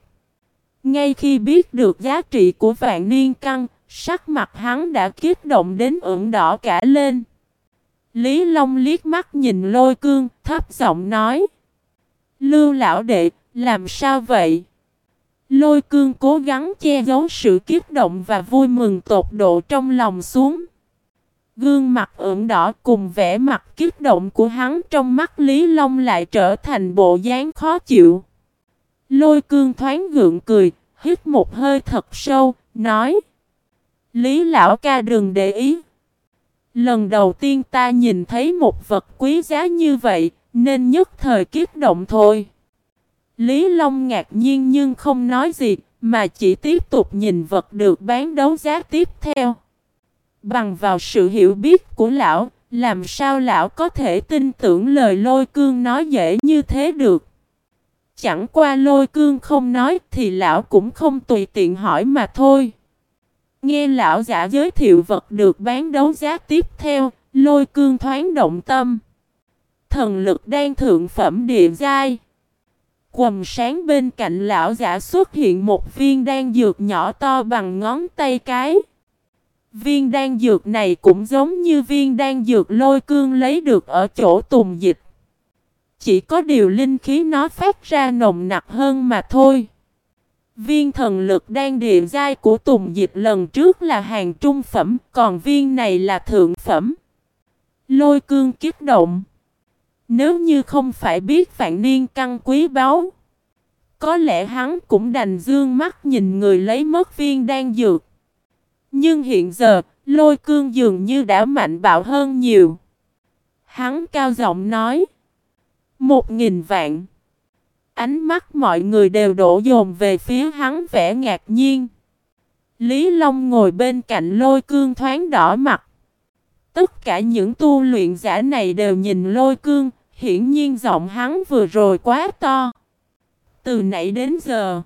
Ngay khi biết được giá trị của vạn niên căng, sắc mặt hắn đã kiết động đến ửng đỏ cả lên. Lý Long liếc mắt nhìn lôi cương, thấp giọng nói. Lưu lão đệ, làm sao vậy? Lôi cương cố gắng che giấu sự kiếp động và vui mừng tột độ trong lòng xuống. Gương mặt ửng đỏ cùng vẻ mặt kiếp động của hắn trong mắt Lý Long lại trở thành bộ dáng khó chịu. Lôi cương thoáng gượng cười, hít một hơi thật sâu, nói Lý lão ca đừng để ý. Lần đầu tiên ta nhìn thấy một vật quý giá như vậy, nên nhất thời kiếp động thôi. Lý Long ngạc nhiên nhưng không nói gì, mà chỉ tiếp tục nhìn vật được bán đấu giá tiếp theo. Bằng vào sự hiểu biết của lão, làm sao lão có thể tin tưởng lời lôi cương nói dễ như thế được. Chẳng qua lôi cương không nói thì lão cũng không tùy tiện hỏi mà thôi. Nghe lão giả giới thiệu vật được bán đấu giá tiếp theo, lôi cương thoáng động tâm thần lực đang thượng phẩm địa giai. Quầm sáng bên cạnh lão giả xuất hiện một viên đan dược nhỏ to bằng ngón tay cái. Viên đan dược này cũng giống như viên đan dược lôi cương lấy được ở chỗ tùng dịch. Chỉ có điều linh khí nó phát ra nồng nặc hơn mà thôi. Viên thần lực đang địa giai của Tùng Dịch lần trước là hàng trung phẩm, còn viên này là thượng phẩm. Lôi cương kích động. Nếu như không phải biết vạn niên căn quý báu, có lẽ hắn cũng đành dương mắt nhìn người lấy mất viên đang dược. Nhưng hiện giờ, lôi cương dường như đã mạnh bạo hơn nhiều. Hắn cao giọng nói. Một nghìn vạn. Ánh mắt mọi người đều đổ dồn về phía hắn vẻ ngạc nhiên. Lý Long ngồi bên cạnh lôi cương thoáng đỏ mặt. Tất cả những tu luyện giả này đều nhìn lôi cương, hiển nhiên giọng hắn vừa rồi quá to. Từ nãy đến giờ,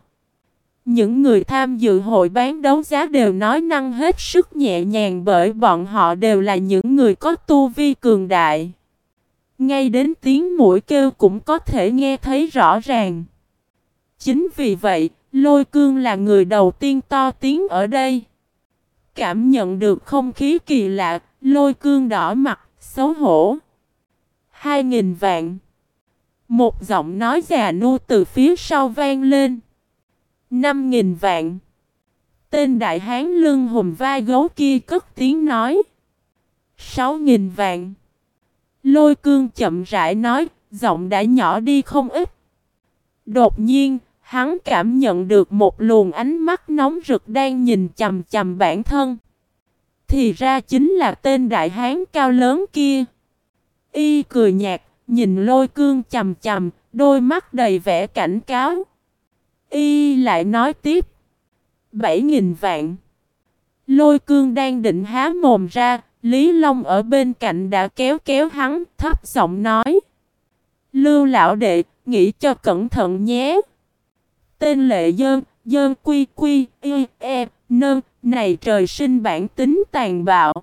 những người tham dự hội bán đấu giá đều nói năng hết sức nhẹ nhàng bởi bọn họ đều là những người có tu vi cường đại. Ngay đến tiếng mũi kêu cũng có thể nghe thấy rõ ràng. Chính vì vậy, lôi cương là người đầu tiên to tiếng ở đây. Cảm nhận được không khí kỳ lạ, lôi cương đỏ mặt, xấu hổ. Hai nghìn vạn. Một giọng nói già nua từ phía sau vang lên. Năm nghìn vạn. Tên đại hán lưng hùm vai gấu kia cất tiếng nói. Sáu nghìn vạn. Lôi cương chậm rãi nói, giọng đã nhỏ đi không ít. Đột nhiên, hắn cảm nhận được một luồng ánh mắt nóng rực đang nhìn chầm chầm bản thân. Thì ra chính là tên đại hán cao lớn kia. Y cười nhạt, nhìn lôi cương chầm chầm, đôi mắt đầy vẻ cảnh cáo. Y lại nói tiếp. Bảy nghìn vạn. Lôi cương đang định há mồm ra, Lý Long ở bên cạnh đã kéo kéo hắn, thấp giọng nói. Lưu lão đệ, nghĩ cho cẩn thận nhé. Tên lệ dơn, dơn quy quy, y, e, nơn, này trời sinh bản tính tàn bạo.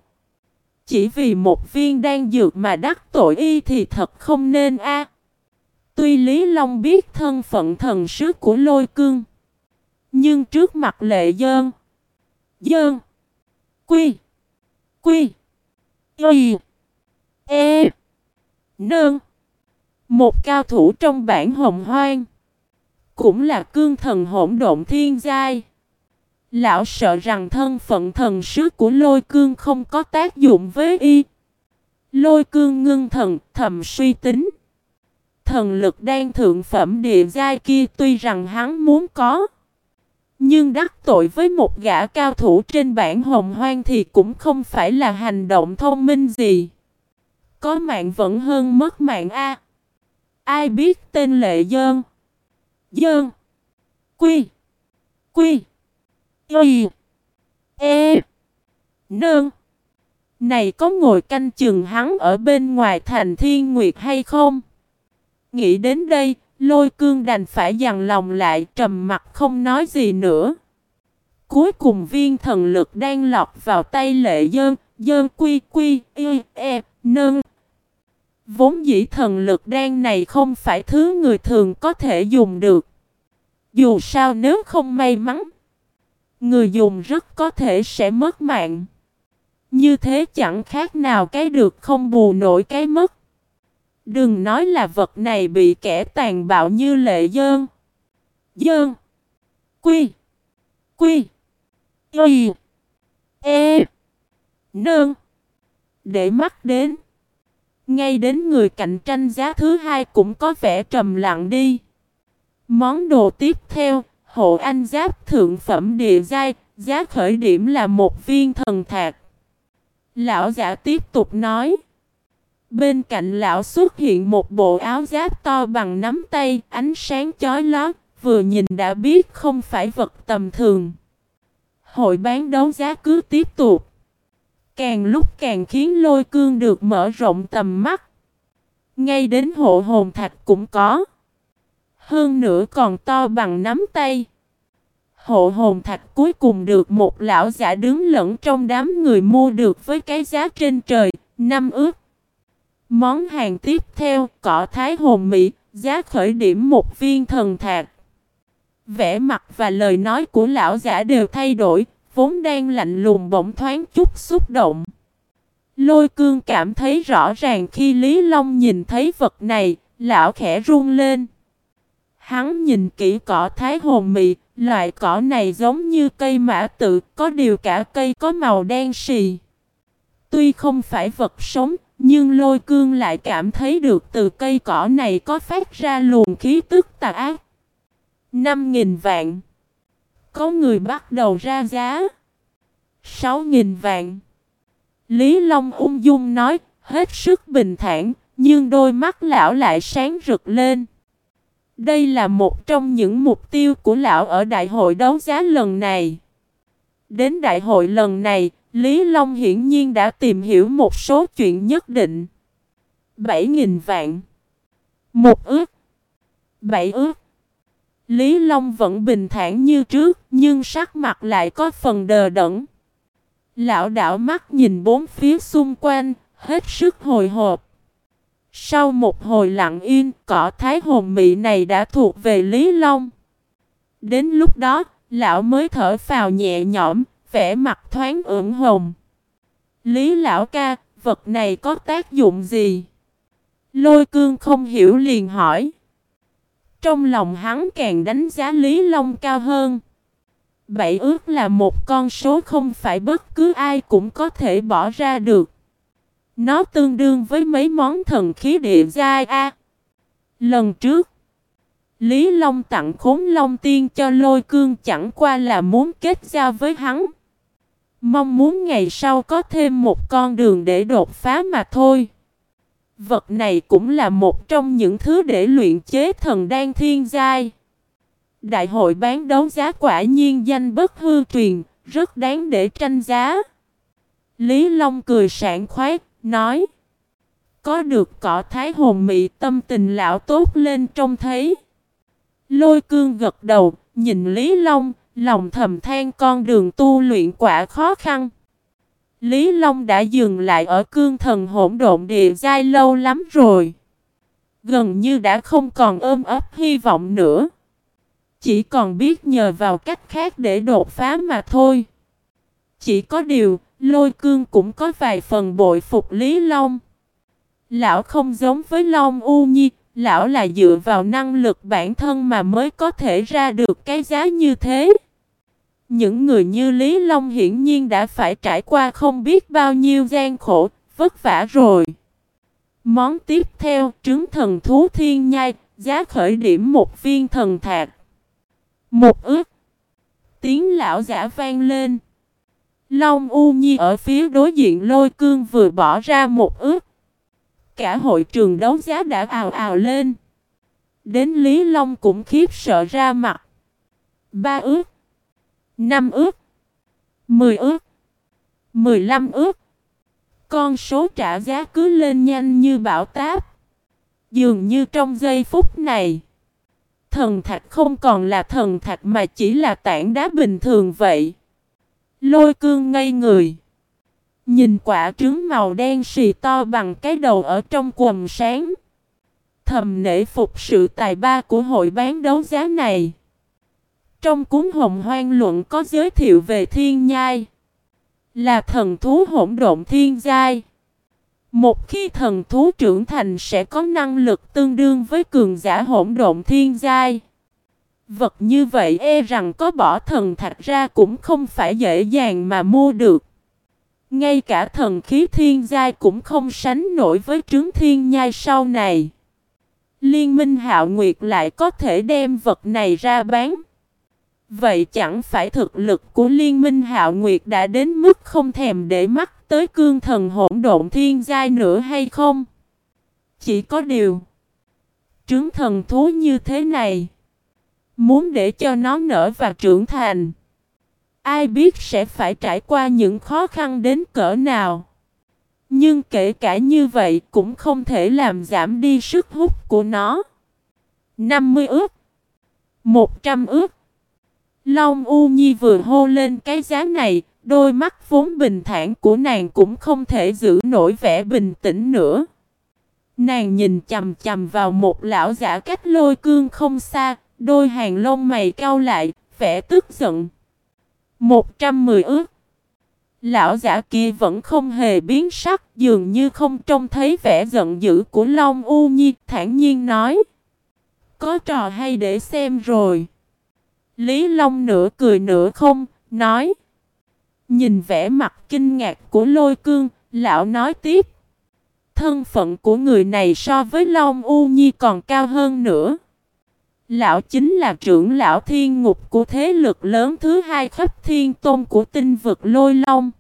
Chỉ vì một viên đan dược mà đắc tội y thì thật không nên a. Tuy Lý Long biết thân phận thần sứ của lôi cương. Nhưng trước mặt lệ dơn. Dơn. Quy. Quy. Y. E. Nương. Một cao thủ trong bản hồng hoang. Cũng là cương thần hỗn độn thiên giai. Lão sợ rằng thân phận thần sứ của lôi cương không có tác dụng với y. Lôi cương ngưng thần, thầm suy tính. Thần lực đang thượng phẩm địa giai kia tuy rằng hắn muốn có. Nhưng đắc tội với một gã cao thủ trên bản hồng hoang thì cũng không phải là hành động thông minh gì. Có mạng vẫn hơn mất mạng A. Ai biết tên lệ dơn? Dơn. Quy. Quy. Y. E. Nương. Này có ngồi canh chừng hắn ở bên ngoài thành thiên nguyệt hay không? Nghĩ đến đây, lôi cương đành phải dằn lòng lại trầm mặt không nói gì nữa. Cuối cùng viên thần lực đang lọt vào tay lệ dơn, dơn quy quy, y, e, nâng. Vốn dĩ thần lực đen này không phải thứ người thường có thể dùng được. Dù sao nếu không may mắn, người dùng rất có thể sẽ mất mạng. Như thế chẳng khác nào cái được không bù nổi cái mất. Đừng nói là vật này bị kẻ tàn bạo như lệ dơn. Dơn. Quy. Quy. Y. E. Nơn. Để mắt đến. Ngay đến người cạnh tranh giá thứ hai cũng có vẻ trầm lặng đi. Món đồ tiếp theo, hộ anh giáp thượng phẩm địa giai, giá khởi điểm là một viên thần thạch. Lão giả tiếp tục nói. Bên cạnh lão xuất hiện một bộ áo giáp to bằng nắm tay, ánh sáng chói lót, vừa nhìn đã biết không phải vật tầm thường. Hội bán đấu giá cứ tiếp tục. Càng lúc càng khiến lôi cương được mở rộng tầm mắt. Ngay đến hộ hồn thạch cũng có. Hơn nữa còn to bằng nắm tay. Hộ hồn thạch cuối cùng được một lão giả đứng lẫn trong đám người mua được với cái giá trên trời, năm ước. Món hàng tiếp theo, cỏ thái hồn mỹ, giá khởi điểm một viên thần thạch. Vẻ mặt và lời nói của lão giả đều thay đổi, vốn đang lạnh lùng bỗng thoáng chút xúc động. Lôi cương cảm thấy rõ ràng khi Lý Long nhìn thấy vật này, Lão khẽ run lên. Hắn nhìn kỹ cỏ thái hồn mị, loại cỏ này giống như cây mã tự, có điều cả cây có màu đen xì. Tuy không phải vật sống, nhưng lôi cương lại cảm thấy được từ cây cỏ này có phát ra luồng khí tức tà ác. Năm nghìn vạn. Có người bắt đầu ra giá. Sáu nghìn vạn. Lý Long ung dung nói, hết sức bình thản, nhưng đôi mắt lão lại sáng rực lên. Đây là một trong những mục tiêu của lão ở đại hội đấu giá lần này. Đến đại hội lần này, Lý Long hiển nhiên đã tìm hiểu một số chuyện nhất định. 7.000 vạn. Một ước. Bảy ước. Lý Long vẫn bình thản như trước, nhưng sắc mặt lại có phần đờ đẫn. Lão đảo mắt nhìn bốn phía xung quanh, hết sức hồi hộp. Sau một hồi lặng yên, cỏ thái hồn mị này đã thuộc về Lý Long. Đến lúc đó, lão mới thở phào nhẹ nhõm, vẻ mặt thoáng ửng hồng. Lý lão ca, vật này có tác dụng gì? Lôi cương không hiểu liền hỏi. Trong lòng hắn càng đánh giá Lý Long cao hơn. Bảy ước là một con số không phải bất cứ ai cũng có thể bỏ ra được. Nó tương đương với mấy món thần khí địa giai A. Lần trước, Lý Long tặng khốn Long Tiên cho lôi cương chẳng qua là muốn kết giao với hắn. Mong muốn ngày sau có thêm một con đường để đột phá mà thôi. Vật này cũng là một trong những thứ để luyện chế thần đan thiên giai. Đại hội bán đấu giá quả nhiên danh bất hư truyền, rất đáng để tranh giá. Lý Long cười sảng khoái, nói. Có được cỏ thái hồn mị tâm tình lão tốt lên trông thấy. Lôi cương gật đầu, nhìn Lý Long, lòng thầm than con đường tu luyện quả khó khăn. Lý Long đã dừng lại ở cương thần hỗn độn địa giai lâu lắm rồi. Gần như đã không còn ôm ấp hy vọng nữa. Chỉ còn biết nhờ vào cách khác để đột phá mà thôi. Chỉ có điều, lôi cương cũng có vài phần bội phục Lý Long. Lão không giống với Long U Nhi, lão là dựa vào năng lực bản thân mà mới có thể ra được cái giá như thế. Những người như Lý Long hiển nhiên đã phải trải qua không biết bao nhiêu gian khổ, vất vả rồi. Món tiếp theo, trứng thần thú thiên nhai, giá khởi điểm một viên thần thạc. Một ước. Tiếng lão giả vang lên. Long U Nhi ở phía đối diện lôi cương vừa bỏ ra một ước. Cả hội trường đấu giá đã ào ào lên. Đến Lý Long cũng khiếp sợ ra mặt. Ba ước. Năm ước. Mười ước. Mười lăm ước. Con số trả giá cứ lên nhanh như bão táp. Dường như trong giây phút này. Thần thạch không còn là thần thạch mà chỉ là tảng đá bình thường vậy. Lôi cương ngây người. Nhìn quả trứng màu đen xì to bằng cái đầu ở trong quần sáng. Thầm nể phục sự tài ba của hội bán đấu giá này. Trong cuốn hồng hoang luận có giới thiệu về thiên nhai. Là thần thú hỗn độn thiên giai. Một khi thần thú trưởng thành sẽ có năng lực tương đương với cường giả hỗn độn thiên giai. Vật như vậy e rằng có bỏ thần thạch ra cũng không phải dễ dàng mà mua được. Ngay cả thần khí thiên giai cũng không sánh nổi với trứng thiên nhai sau này. Liên minh hạo nguyệt lại có thể đem vật này ra bán. Vậy chẳng phải thực lực của liên minh hạo nguyệt đã đến mức không thèm để mắt tới cương thần hỗn độn thiên giai nữa hay không? Chỉ có điều. Trứng thần thú như thế này. Muốn để cho nó nở và trưởng thành. Ai biết sẽ phải trải qua những khó khăn đến cỡ nào. Nhưng kể cả như vậy cũng không thể làm giảm đi sức hút của nó. 50 ước. 100 ước. Long U Nhi vừa hô lên cái giá này, đôi mắt vốn bình thản của nàng cũng không thể giữ nổi vẻ bình tĩnh nữa. Nàng nhìn chầm chầm vào một lão giả cách lôi cương không xa, đôi hàng lông mày cau lại, vẻ tức giận. 110 ước. Lão giả kia vẫn không hề biến sắc, dường như không trông thấy vẻ giận dữ của Long U Nhi, thản nhiên nói. Có trò hay để xem rồi. Lý Long nửa cười nửa không, nói. Nhìn vẻ mặt kinh ngạc của lôi cương, lão nói tiếp. Thân phận của người này so với Long U Nhi còn cao hơn nữa. Lão chính là trưởng lão thiên ngục của thế lực lớn thứ hai khắp thiên tôn của tinh vực lôi long.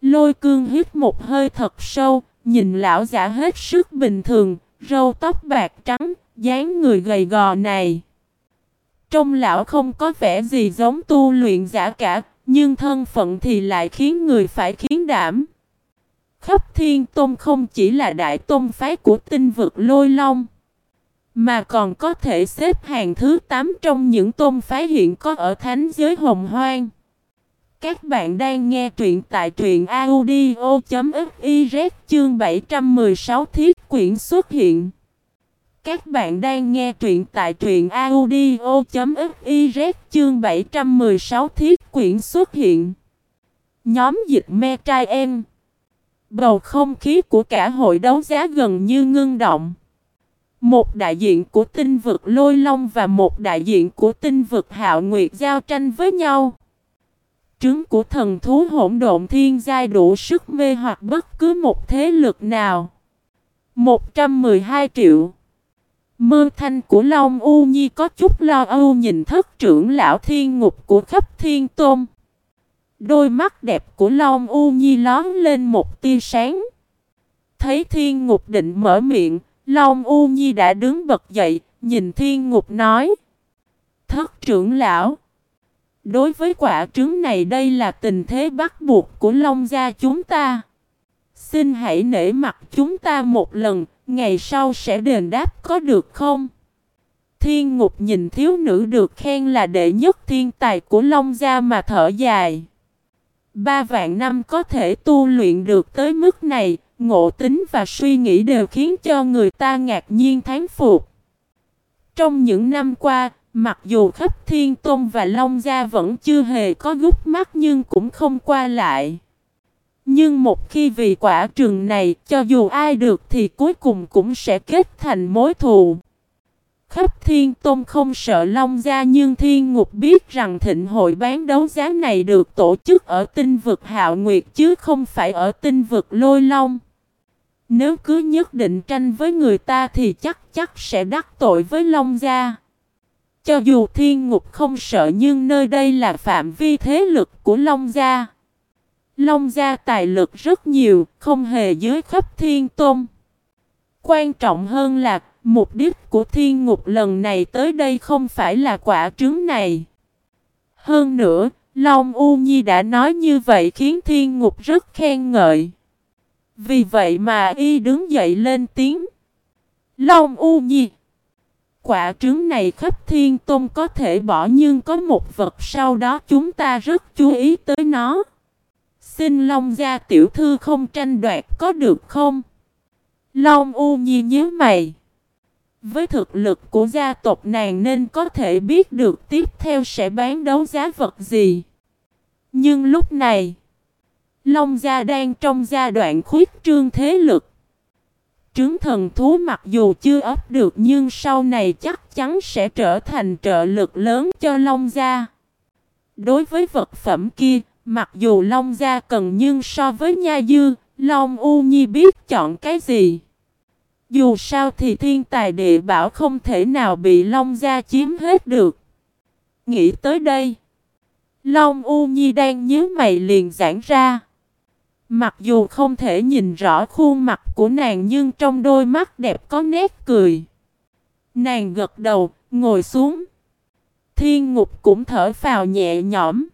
Lôi cương hít một hơi thật sâu, nhìn lão giả hết sức bình thường, râu tóc bạc trắng, dáng người gầy gò này. Trong lão không có vẻ gì giống tu luyện giả cả, nhưng thân phận thì lại khiến người phải khiến đảm. Khắp thiên tôn không chỉ là đại tôn phái của tinh vực lôi long. Mà còn có thể xếp hàng thứ 8 trong những tôn phái hiện có ở thánh giới hồng hoang. Các bạn đang nghe truyện tại truyện audio.fiz chương 716 thiết quyển xuất hiện. Các bạn đang nghe truyện tại truyện audio.fiz chương 716 thiết quyển xuất hiện. Nhóm dịch me trai em. Bầu không khí của cả hội đấu giá gần như ngưng động. Một đại diện của tinh vực lôi long và một đại diện của tinh vực hạo nguyệt giao tranh với nhau. Trứng của thần thú hỗn độn thiên giai đủ sức mê hoặc bất cứ một thế lực nào. 112 triệu Mơ thanh của Long U Nhi có chút lo âu nhìn thất trưởng lão thiên ngục của khắp thiên tôn. Đôi mắt đẹp của Long U Nhi lón lên một tia sáng. Thấy thiên ngục định mở miệng, Long U Nhi đã đứng bật dậy, nhìn thiên ngục nói. Thất trưởng lão. Đối với quả trứng này đây là tình thế bắt buộc của Long gia chúng ta. Xin hãy nể mặt chúng ta một lần, ngày sau sẽ đền đáp có được không? Thiên ngục nhìn thiếu nữ được khen là đệ nhất thiên tài của Long gia mà thở dài. Ba vạn năm có thể tu luyện được tới mức này, ngộ tính và suy nghĩ đều khiến cho người ta ngạc nhiên thán phục. Trong những năm qua, mặc dù khắp Thiên Tôn và Long Gia vẫn chưa hề có gút mắt nhưng cũng không qua lại. Nhưng một khi vì quả trường này, cho dù ai được thì cuối cùng cũng sẽ kết thành mối thù. Khắp Thiên Tôn không sợ Long Gia nhưng Thiên Ngục biết rằng thịnh hội bán đấu giá này được tổ chức ở tinh vực Hạo Nguyệt chứ không phải ở tinh vực Lôi Long. Nếu cứ nhất định tranh với người ta thì chắc chắc sẽ đắc tội với Long Gia. Cho dù thiên ngục không sợ nhưng nơi đây là phạm vi thế lực của Long Gia. Long Gia tài lực rất nhiều, không hề dưới khắp thiên tôn. Quan trọng hơn là mục đích của thiên ngục lần này tới đây không phải là quả trứng này. Hơn nữa, Long U Nhi đã nói như vậy khiến thiên ngục rất khen ngợi. Vì vậy mà y đứng dậy lên tiếng. Long U Nhi. Quả trứng này khắp thiên tôn có thể bỏ nhưng có một vật sau đó chúng ta rất chú ý tới nó. Xin Long gia tiểu thư không tranh đoạt có được không? Long U Nhi nhớ mày. Với thực lực của gia tộc nàng nên có thể biết được tiếp theo sẽ bán đấu giá vật gì. Nhưng lúc này, Long Gia đang trong giai đoạn khuyết trương thế lực. Trứng thần thú mặc dù chưa ấp được nhưng sau này chắc chắn sẽ trở thành trợ lực lớn cho Long Gia. Đối với vật phẩm kia, mặc dù Long Gia cần nhưng so với Nha Dư, Long U Nhi biết chọn cái gì. Dù sao thì thiên tài địa bảo không thể nào bị Long Gia chiếm hết được. Nghĩ tới đây, Long U Nhi đang nhớ mày liền giãn ra. Mặc dù không thể nhìn rõ khuôn mặt của nàng nhưng trong đôi mắt đẹp có nét cười. Nàng gật đầu, ngồi xuống. Thiên ngục cũng thở phào nhẹ nhõm.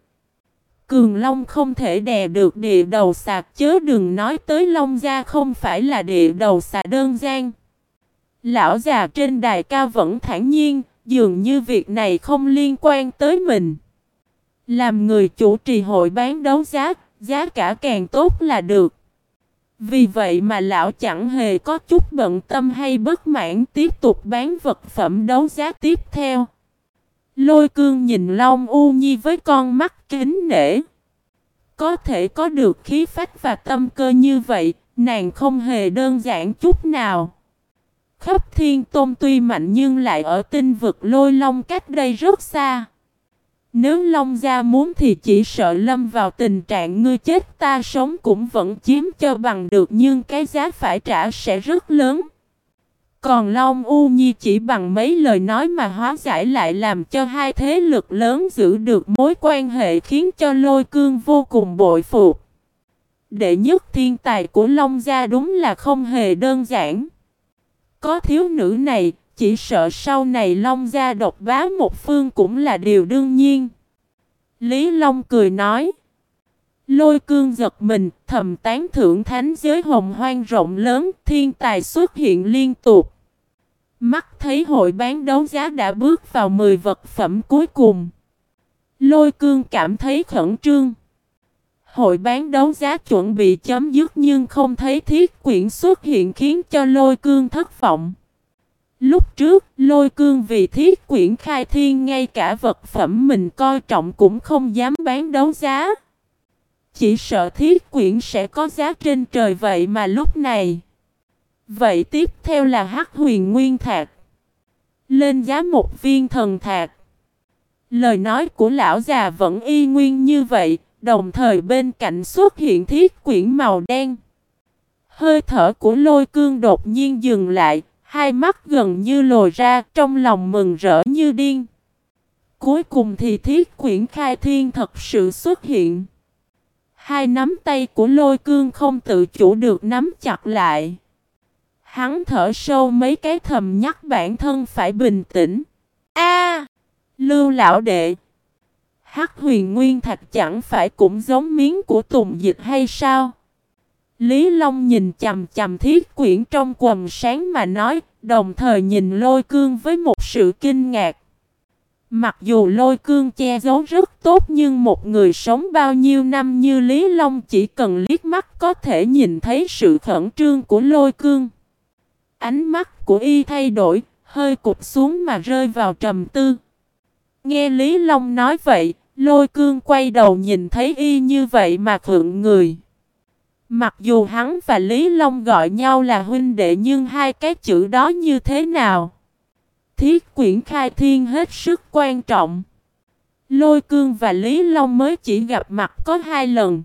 Cường Long không thể đè được địa đầu sạc chớ đừng nói tới Long gia không phải là địa đầu xà đơn giản. Lão già trên đài cao vẫn thản nhiên, dường như việc này không liên quan tới mình. Làm người chủ trì hội bán đấu giá, Giá cả càng tốt là được. Vì vậy mà lão chẳng hề có chút bận tâm hay bất mãn tiếp tục bán vật phẩm đấu giá tiếp theo. Lôi cương nhìn Long U Nhi với con mắt kính nể. Có thể có được khí phách và tâm cơ như vậy, nàng không hề đơn giản chút nào. Khắp thiên tôn tuy mạnh nhưng lại ở tinh vực lôi long cách đây rất xa. Nếu Long Gia muốn thì chỉ sợ lâm vào tình trạng ngươi chết ta sống cũng vẫn chiếm cho bằng được nhưng cái giá phải trả sẽ rất lớn. Còn Long U Nhi chỉ bằng mấy lời nói mà hóa giải lại làm cho hai thế lực lớn giữ được mối quan hệ khiến cho lôi cương vô cùng bội phục. Đệ nhất thiên tài của Long Gia đúng là không hề đơn giản. Có thiếu nữ này, chỉ sợ sau này Long Gia độc bá một phương cũng là điều đương nhiên. Lý Long cười nói. Lôi cương giật mình, thầm tán thưởng thánh giới hồng hoang rộng lớn, thiên tài xuất hiện liên tục. Mắt thấy hội bán đấu giá đã bước vào 10 vật phẩm cuối cùng. Lôi cương cảm thấy khẩn trương. Hội bán đấu giá chuẩn bị chấm dứt nhưng không thấy thiết quyển xuất hiện khiến cho lôi cương thất vọng. Lúc trước, lôi cương vì thiết quyển khai thiên ngay cả vật phẩm mình coi trọng cũng không dám bán đấu giá. Chỉ sợ thiết quyển sẽ có giá trên trời vậy mà lúc này. Vậy tiếp theo là hắc huyền nguyên thạc. Lên giá một viên thần thạc. Lời nói của lão già vẫn y nguyên như vậy, đồng thời bên cạnh xuất hiện thiết quyển màu đen. Hơi thở của lôi cương đột nhiên dừng lại, hai mắt gần như lồi ra trong lòng mừng rỡ như điên. Cuối cùng thì thiết quyển khai thiên thật sự xuất hiện. Hai nắm tay của lôi cương không tự chủ được nắm chặt lại. Hắn thở sâu mấy cái thầm nhắc bản thân phải bình tĩnh. A, Lưu lão đệ. Hắc huyền nguyên thạch chẳng phải cũng giống miếng của tùng dịch hay sao? Lý Long nhìn chầm chầm thiết quyển trong quần sáng mà nói, đồng thời nhìn lôi cương với một sự kinh ngạc. Mặc dù lôi cương che giấu rất tốt nhưng một người sống bao nhiêu năm như Lý Long chỉ cần liếc mắt có thể nhìn thấy sự khẩn trương của lôi cương. Ánh mắt của y thay đổi, hơi cụp xuống mà rơi vào trầm tư. Nghe Lý Long nói vậy, lôi cương quay đầu nhìn thấy y như vậy mà khượng người. Mặc dù hắn và Lý Long gọi nhau là huynh đệ nhưng hai cái chữ đó như thế nào? Thiết quyển khai thiên hết sức quan trọng. Lôi cương và Lý Long mới chỉ gặp mặt có hai lần.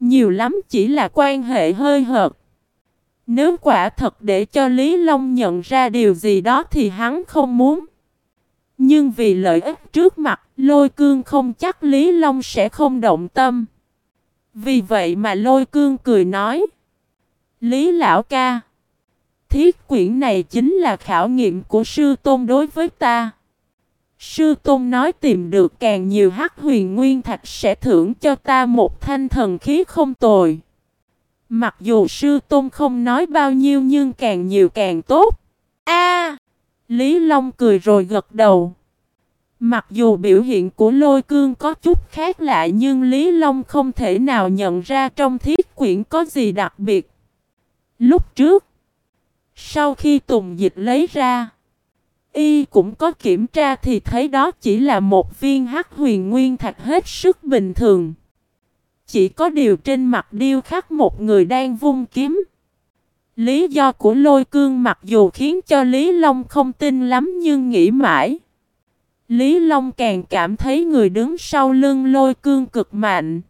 Nhiều lắm chỉ là quan hệ hơi hợt. Nếu quả thật để cho Lý Long nhận ra điều gì đó thì hắn không muốn. Nhưng vì lợi ích trước mặt, lôi cương không chắc Lý Long sẽ không động tâm. Vì vậy mà lôi cương cười nói. Lý lão ca. Thiết quyển này chính là khảo nghiệm của sư tôn đối với ta. Sư tôn nói tìm được càng nhiều hắc huyền nguyên thạch sẽ thưởng cho ta một thanh thần khí không tồi. Mặc dù sư tôn không nói bao nhiêu nhưng càng nhiều càng tốt. A! Lý Long cười rồi gật đầu. Mặc dù biểu hiện của lôi cương có chút khác lạ nhưng Lý Long không thể nào nhận ra trong thiết quyển có gì đặc biệt. Lúc trước, sau khi Tùng Dịch lấy ra, y cũng có kiểm tra thì thấy đó chỉ là một viên hắc huyền nguyên thạch hết sức bình thường. Chỉ có điều trên mặt điêu khắc một người đang vung kiếm. Lý do của lôi cương mặc dù khiến cho Lý Long không tin lắm nhưng nghĩ mãi. Lý Long càng cảm thấy người đứng sau lưng lôi cương cực mạnh.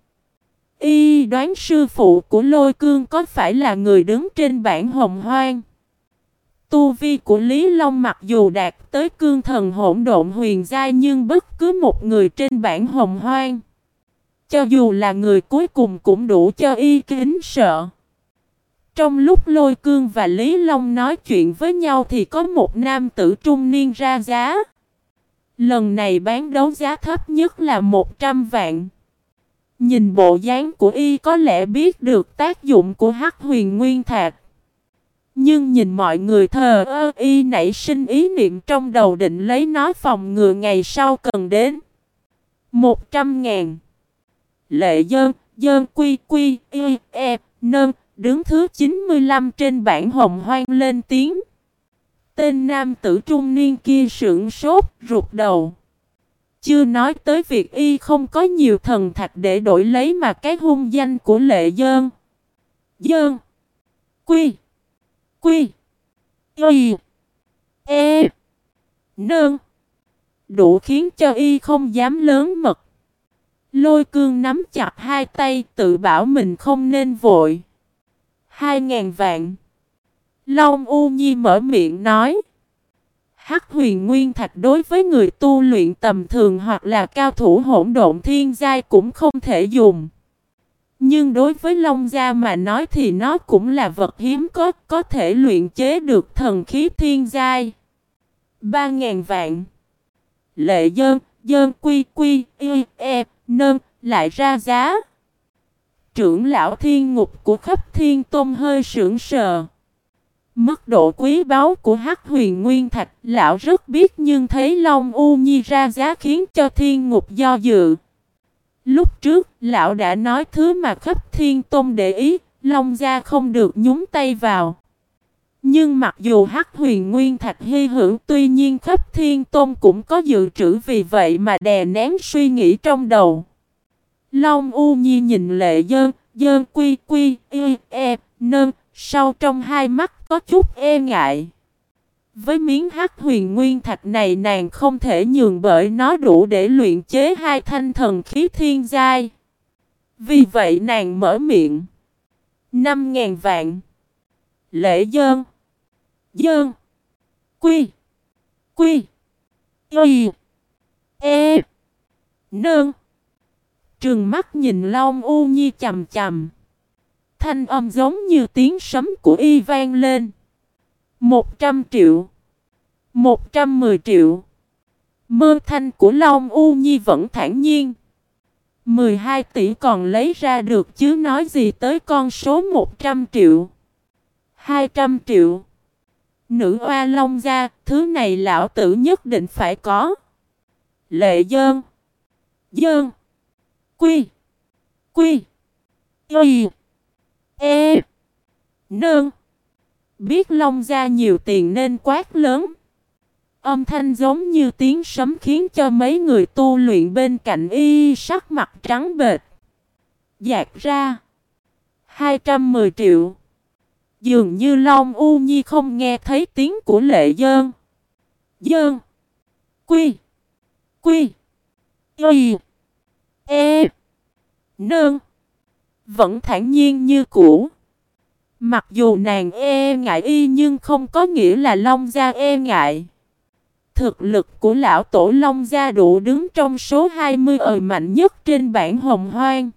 Y, đoán sư phụ của lôi cương có phải là người đứng trên bản hồng hoang. Tu vi của Lý Long mặc dù đạt tới cương thần hỗn độn huyền giai nhưng bất cứ một người trên bản hồng hoang. Cho dù là người cuối cùng cũng đủ cho y kính sợ. Trong lúc lôi cương và Lý Long nói chuyện với nhau thì có một nam tử trung niên ra giá. Lần này bán đấu giá thấp nhất là 100 vạn. Nhìn bộ dáng của y có lẽ biết được tác dụng của hắc huyền nguyên thạch. Nhưng nhìn mọi người thờ ơ y nảy sinh ý niệm trong đầu định lấy nó phòng ngừa ngày sau cần đến. 100 ngàn. Lệ dơn, dơn quy quy, y, e, nơn, đứng thứ 95 trên bảng hồng hoang lên tiếng. Tên nam tử trung niên kia sững sốt, rụt đầu. chưa nói tới việc y không có nhiều thần thạch để đổi lấy mà cái hung danh của lệ dơn. Dơn. Quy. Quy. Y. E. Nơn. Đủ khiến cho y không dám lớn mật. Lôi cương nắm chặt hai tay tự bảo mình không nên vội. Hai ngàn vạn. Long U Nhi mở miệng nói. Hắc huyền nguyên thạch đối với người tu luyện tầm thường hoặc là cao thủ hỗn độn thiên giai cũng không thể dùng. Nhưng đối với Long Gia mà nói thì nó cũng là vật hiếm có, có thể luyện chế được thần khí thiên giai. Ba ngàn vạn. Lệ dơn, dơn quy quy, y, e, nâng, lại ra giá. Trưởng lão thiên ngục của khắp thiên tôn hơi sưởng sờ. Mức độ quý báu của hắc huyền nguyên thạch lão rất biết nhưng thấy Long U Nhi ra giá khiến cho thiên ngục do dự. Lúc trước lão đã nói thứ mà khắp thiên tôn để ý, Long gia không được nhúng tay vào. Nhưng mặc dù hắc huyền nguyên thạch hy hữu tuy nhiên khắp thiên tôn cũng có dự trữ vì vậy mà đè nén suy nghĩ trong đầu. Long U Nhi nhìn lệ dơn, dơn quy quy, y, e, nơn, sau trong hai mắt có chút e ngại. Với miếng hắc huyền nguyên thạch này nàng không thể nhường bởi nó đủ để luyện chế hai thanh thần khí thiên giai. Vì vậy nàng mở miệng. Năm ngàn vạn. Lễ dơn. Dơn. Quy. Quy. Y. E. Nương. trường mắt nhìn Long U Nhi chầm chầm. Thanh âm giống như tiếng sấm của y vang lên. Một trăm triệu. Một trăm mười triệu. Mơ thanh của Long U Nhi vẫn thản nhiên. mười hai tỷ còn lấy ra được chứ nói gì tới con số một trăm triệu. hai trăm triệu. Nữ oa long gia, thứ này lão tử nhất định phải có. Lệ dơn. Dơn. Quy. Quy. Y. E. Nương. Biết Long Gia nhiều tiền nên quát lớn. Âm thanh giống như tiếng sấm khiến cho mấy người tu luyện bên cạnh y sắc mặt trắng bệt. Dạt ra. 210 triệu. Dường như Long U Nhi không nghe thấy tiếng của lệ dơn. Dơn. Quy. Quy. Y. E. Nương. Vẫn thản nhiên như cũ. Mặc dù nàng e ngại y nhưng không có nghĩa là Long Gia e ngại. Thực lực của lão tổ Long Gia đủ đứng trong số 20 ời mạnh nhất trên bản hồng hoang.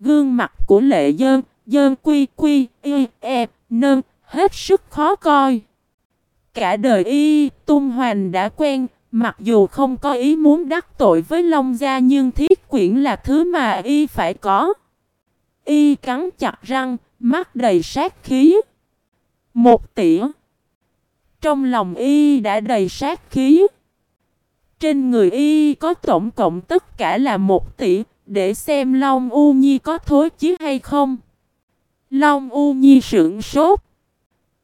Gương mặt của lệ dơn, dơn quy quy, y, e, nơn, hết sức khó coi. Cả đời y, tung hoành đã quen, mặc dù không có ý muốn đắc tội với Long Gia nhưng thiết quyển là thứ mà y phải có. Y cắn chặt răng, mắt đầy sát khí. Một tỉa. Trong lòng y đã đầy sát khí. Trên người y có tổng cộng tất cả là một tỷ, để xem Long U Nhi có thối chứ hay không. Long U Nhi sững sốt.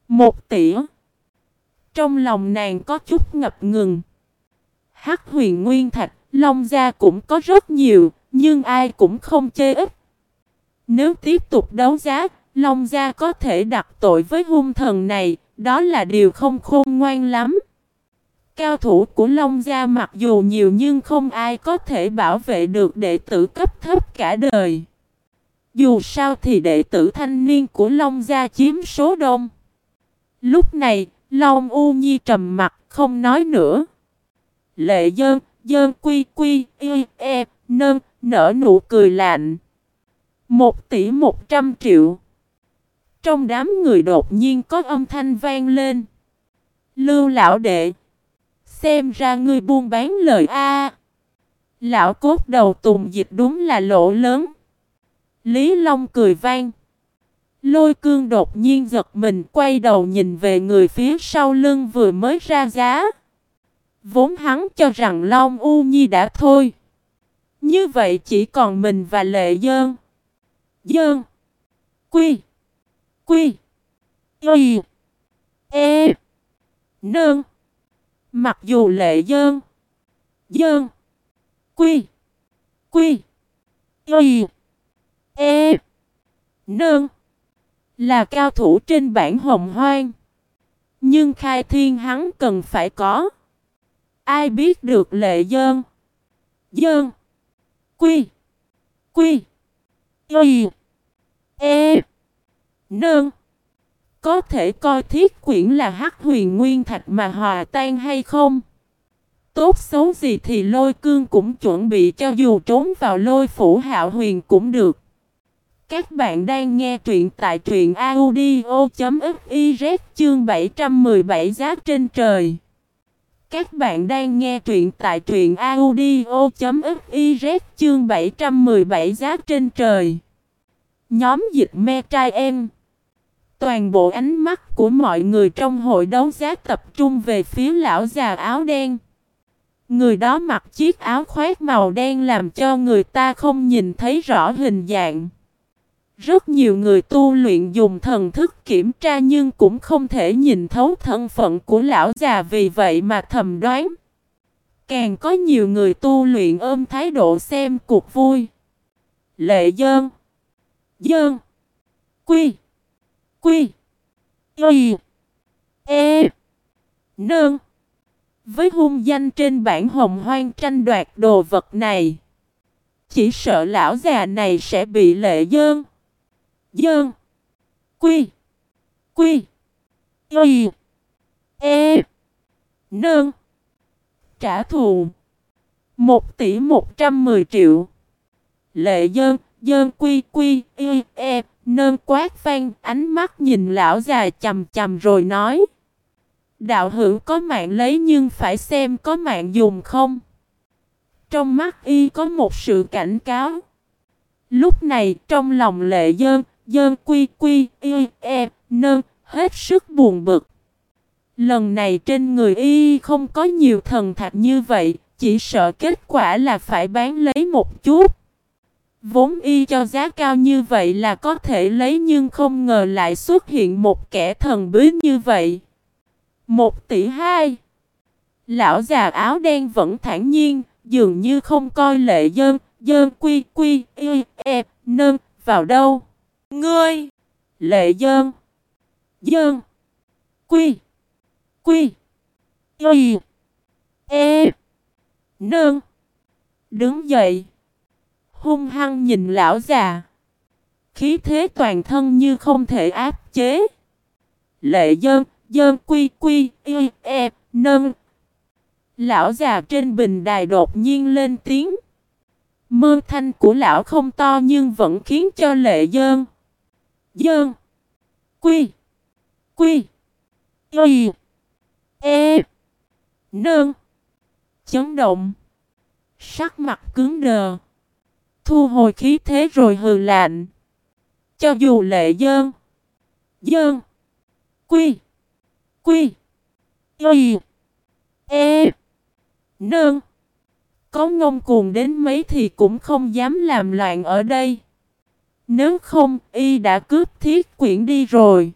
Một tỉa. Trong lòng nàng có chút ngập ngừng. Hắc huyền nguyên thạch, Long gia cũng có rất nhiều, nhưng ai cũng không chê ít. Nếu tiếp tục đấu giá, Long Gia có thể đặt tội với hung thần này, đó là điều không khôn ngoan lắm. Cao thủ của Long Gia mặc dù nhiều nhưng không ai có thể bảo vệ được đệ tử cấp thấp cả đời. Dù sao thì đệ tử thanh niên của Long Gia chiếm số đông. Lúc này, Long U Nhi trầm mặt không nói nữa. Lệ dơn, dơn quy quy, y, e, nơn, nở nụ cười lạnh. Một tỷ một trăm triệu. Trong đám người đột nhiên có âm thanh vang lên. Lưu lão đệ. Xem ra ngươi buôn bán lời A. Lão cốt đầu tùng dịch đúng là lỗ lớn. Lý Long cười vang. Lôi cương đột nhiên giật mình, quay đầu nhìn về người phía sau lưng vừa mới ra giá. Vốn hắn cho rằng Long U Nhi đã thôi. Như vậy chỉ còn mình và Lệ Dơn. Dơn. Quy. Quy. Y. E. Nương. Mặc dù lệ dơn. Dơn. Quy. Quy. Y. E. Nương. Là cao thủ trên bản hồng hoang. Nhưng khai thiên hắn cần phải có. Ai biết được lệ dơn. Dơn. Quy. Quy. Y. E. Nương. Có thể coi thiết quyển là hắc huyền nguyên thạch mà hòa tan hay không? Tốt xấu gì thì lôi cương cũng chuẩn bị cho dù trốn vào lôi phủ hạo huyền cũng được. Các bạn đang nghe truyện tại truyện audio.fiz chương 717 giá trên trời. Các bạn đang nghe truyện tại truyện audio.fiz chương 717 giá trên trời. Nhóm dịch me trai em. Toàn bộ ánh mắt của mọi người trong hội đấu giá tập trung về phía lão già áo đen. Người đó mặc chiếc áo khoác màu đen làm cho người ta không nhìn thấy rõ hình dạng. Rất nhiều người tu luyện dùng thần thức kiểm tra nhưng cũng không thể nhìn thấu thân phận của lão già vì vậy mà thầm đoán. Càng có nhiều người tu luyện ôm thái độ xem cuộc vui. Lệ dơn. Dơn. Quy. Quy. Y. E. Nương. Với hung danh trên bản hồng hoang tranh đoạt đồ vật này. Chỉ sợ lão già này sẽ bị lệ dơn. Dơn. Quy. Quy. Y. E. Nương. Trả thù. Một tỷ một trăm mười triệu. Lệ dơn. Dơn quy quy. Y. E. nơm quát vang ánh mắt nhìn lão già chầm chầm rồi nói. Đạo hữu có mạng lấy nhưng phải xem có mạng dùng không. Trong mắt y có một sự cảnh cáo. Lúc này trong lòng lệ dơn, dơn quy quy, y, e, nơm, hết sức buồn bực. Lần này trên người y không có nhiều thần thạch như vậy, chỉ sợ kết quả là phải bán lấy một chút. Vốn y cho giá cao như vậy là có thể lấy nhưng không ngờ lại xuất hiện một kẻ thần bí như vậy. Một tỷ hai. Lão già áo đen vẫn thản nhiên, dường như không coi lệ dơn, dơn quy quy, y, e, nơn, vào đâu. Ngươi! Lệ dơn. Dơn. Quy. Quy. Y. E. Nơn. Đứng dậy. Hung hăng nhìn lão già. Khí thế toàn thân như không thể áp chế. Lệ dơn, dơn quy quy, y, e, nâng. Lão già trên bình đài đột nhiên lên tiếng. Mơ thanh của lão không to nhưng vẫn khiến cho lệ dơn. Dơn. Quy. Quy. Y. E. Nương. Chấn động. Sắc mặt cứng đờ. Thu hồi khí thế rồi hừ lạnh. Cho dù lệ dơn. Dơn. Quy. Quy. Y. E. Nương. Có ngông cuồng đến mấy thì cũng không dám làm loạn ở đây. Nếu không, y đã cướp thiết quyển đi rồi.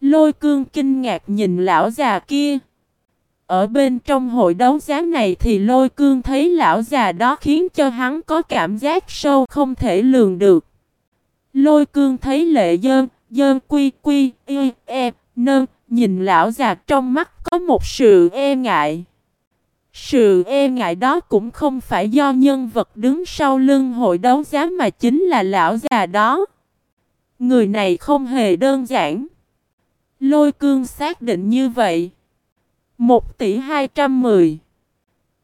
Lôi cương kinh ngạc nhìn lão già kia. Ở bên trong hội đấu giá này thì lôi cương thấy lão già đó khiến cho hắn có cảm giác sâu không thể lường được. Lôi cương thấy lệ dơn, dơn quy quy, y, e, nơn, nhìn lão già trong mắt có một sự e ngại. Sự e ngại đó cũng không phải do nhân vật đứng sau lưng hội đấu giá mà chính là lão già đó. Người này không hề đơn giản. Lôi cương xác định như vậy. Một tỷ hai trăm mười.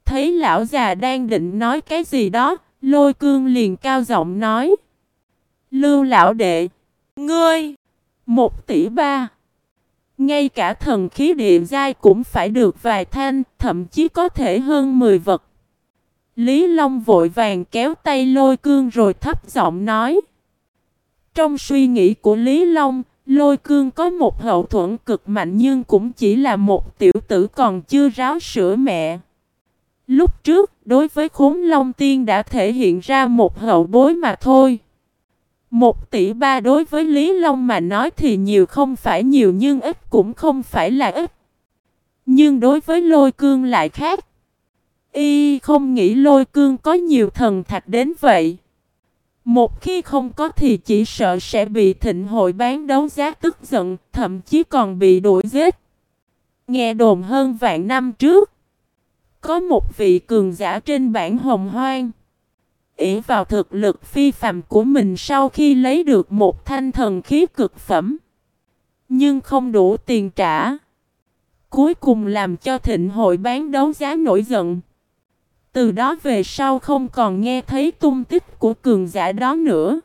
Thấy lão già đang định nói cái gì đó, lôi cương liền cao giọng nói. Lưu lão đệ. Ngươi. Một tỷ ba. Ngay cả thần khí địa giai cũng phải được vài thanh, thậm chí có thể hơn 10 vật. Lý Long vội vàng kéo tay lôi cương rồi thấp giọng nói. Trong suy nghĩ của Lý Long, lôi cương có một hậu thuẫn cực mạnh nhưng cũng chỉ là một tiểu tử còn chưa ráo sữa mẹ. Lúc trước, đối với khốn Long Tiên đã thể hiện ra một hậu bối mà thôi. Một tỷ ba đối với Lý Long mà nói thì nhiều không phải nhiều nhưng ít cũng không phải là ít. Nhưng đối với lôi cương lại khác. Y không nghĩ lôi cương có nhiều thần thạch đến vậy. Một khi không có thì chỉ sợ sẽ bị thịnh hội bán đấu giá tức giận, thậm chí còn bị đuổi giết. Nghe đồn hơn vạn năm trước, có một vị cường giả trên bản hồng hoang. ỷ vào thực lực phi phàm của mình sau khi lấy được một thanh thần khí cực phẩm. Nhưng không đủ tiền trả. Cuối cùng làm cho thịnh hội bán đấu giá nổi giận. Từ đó về sau không còn nghe thấy tung tích của cường giả đó nữa.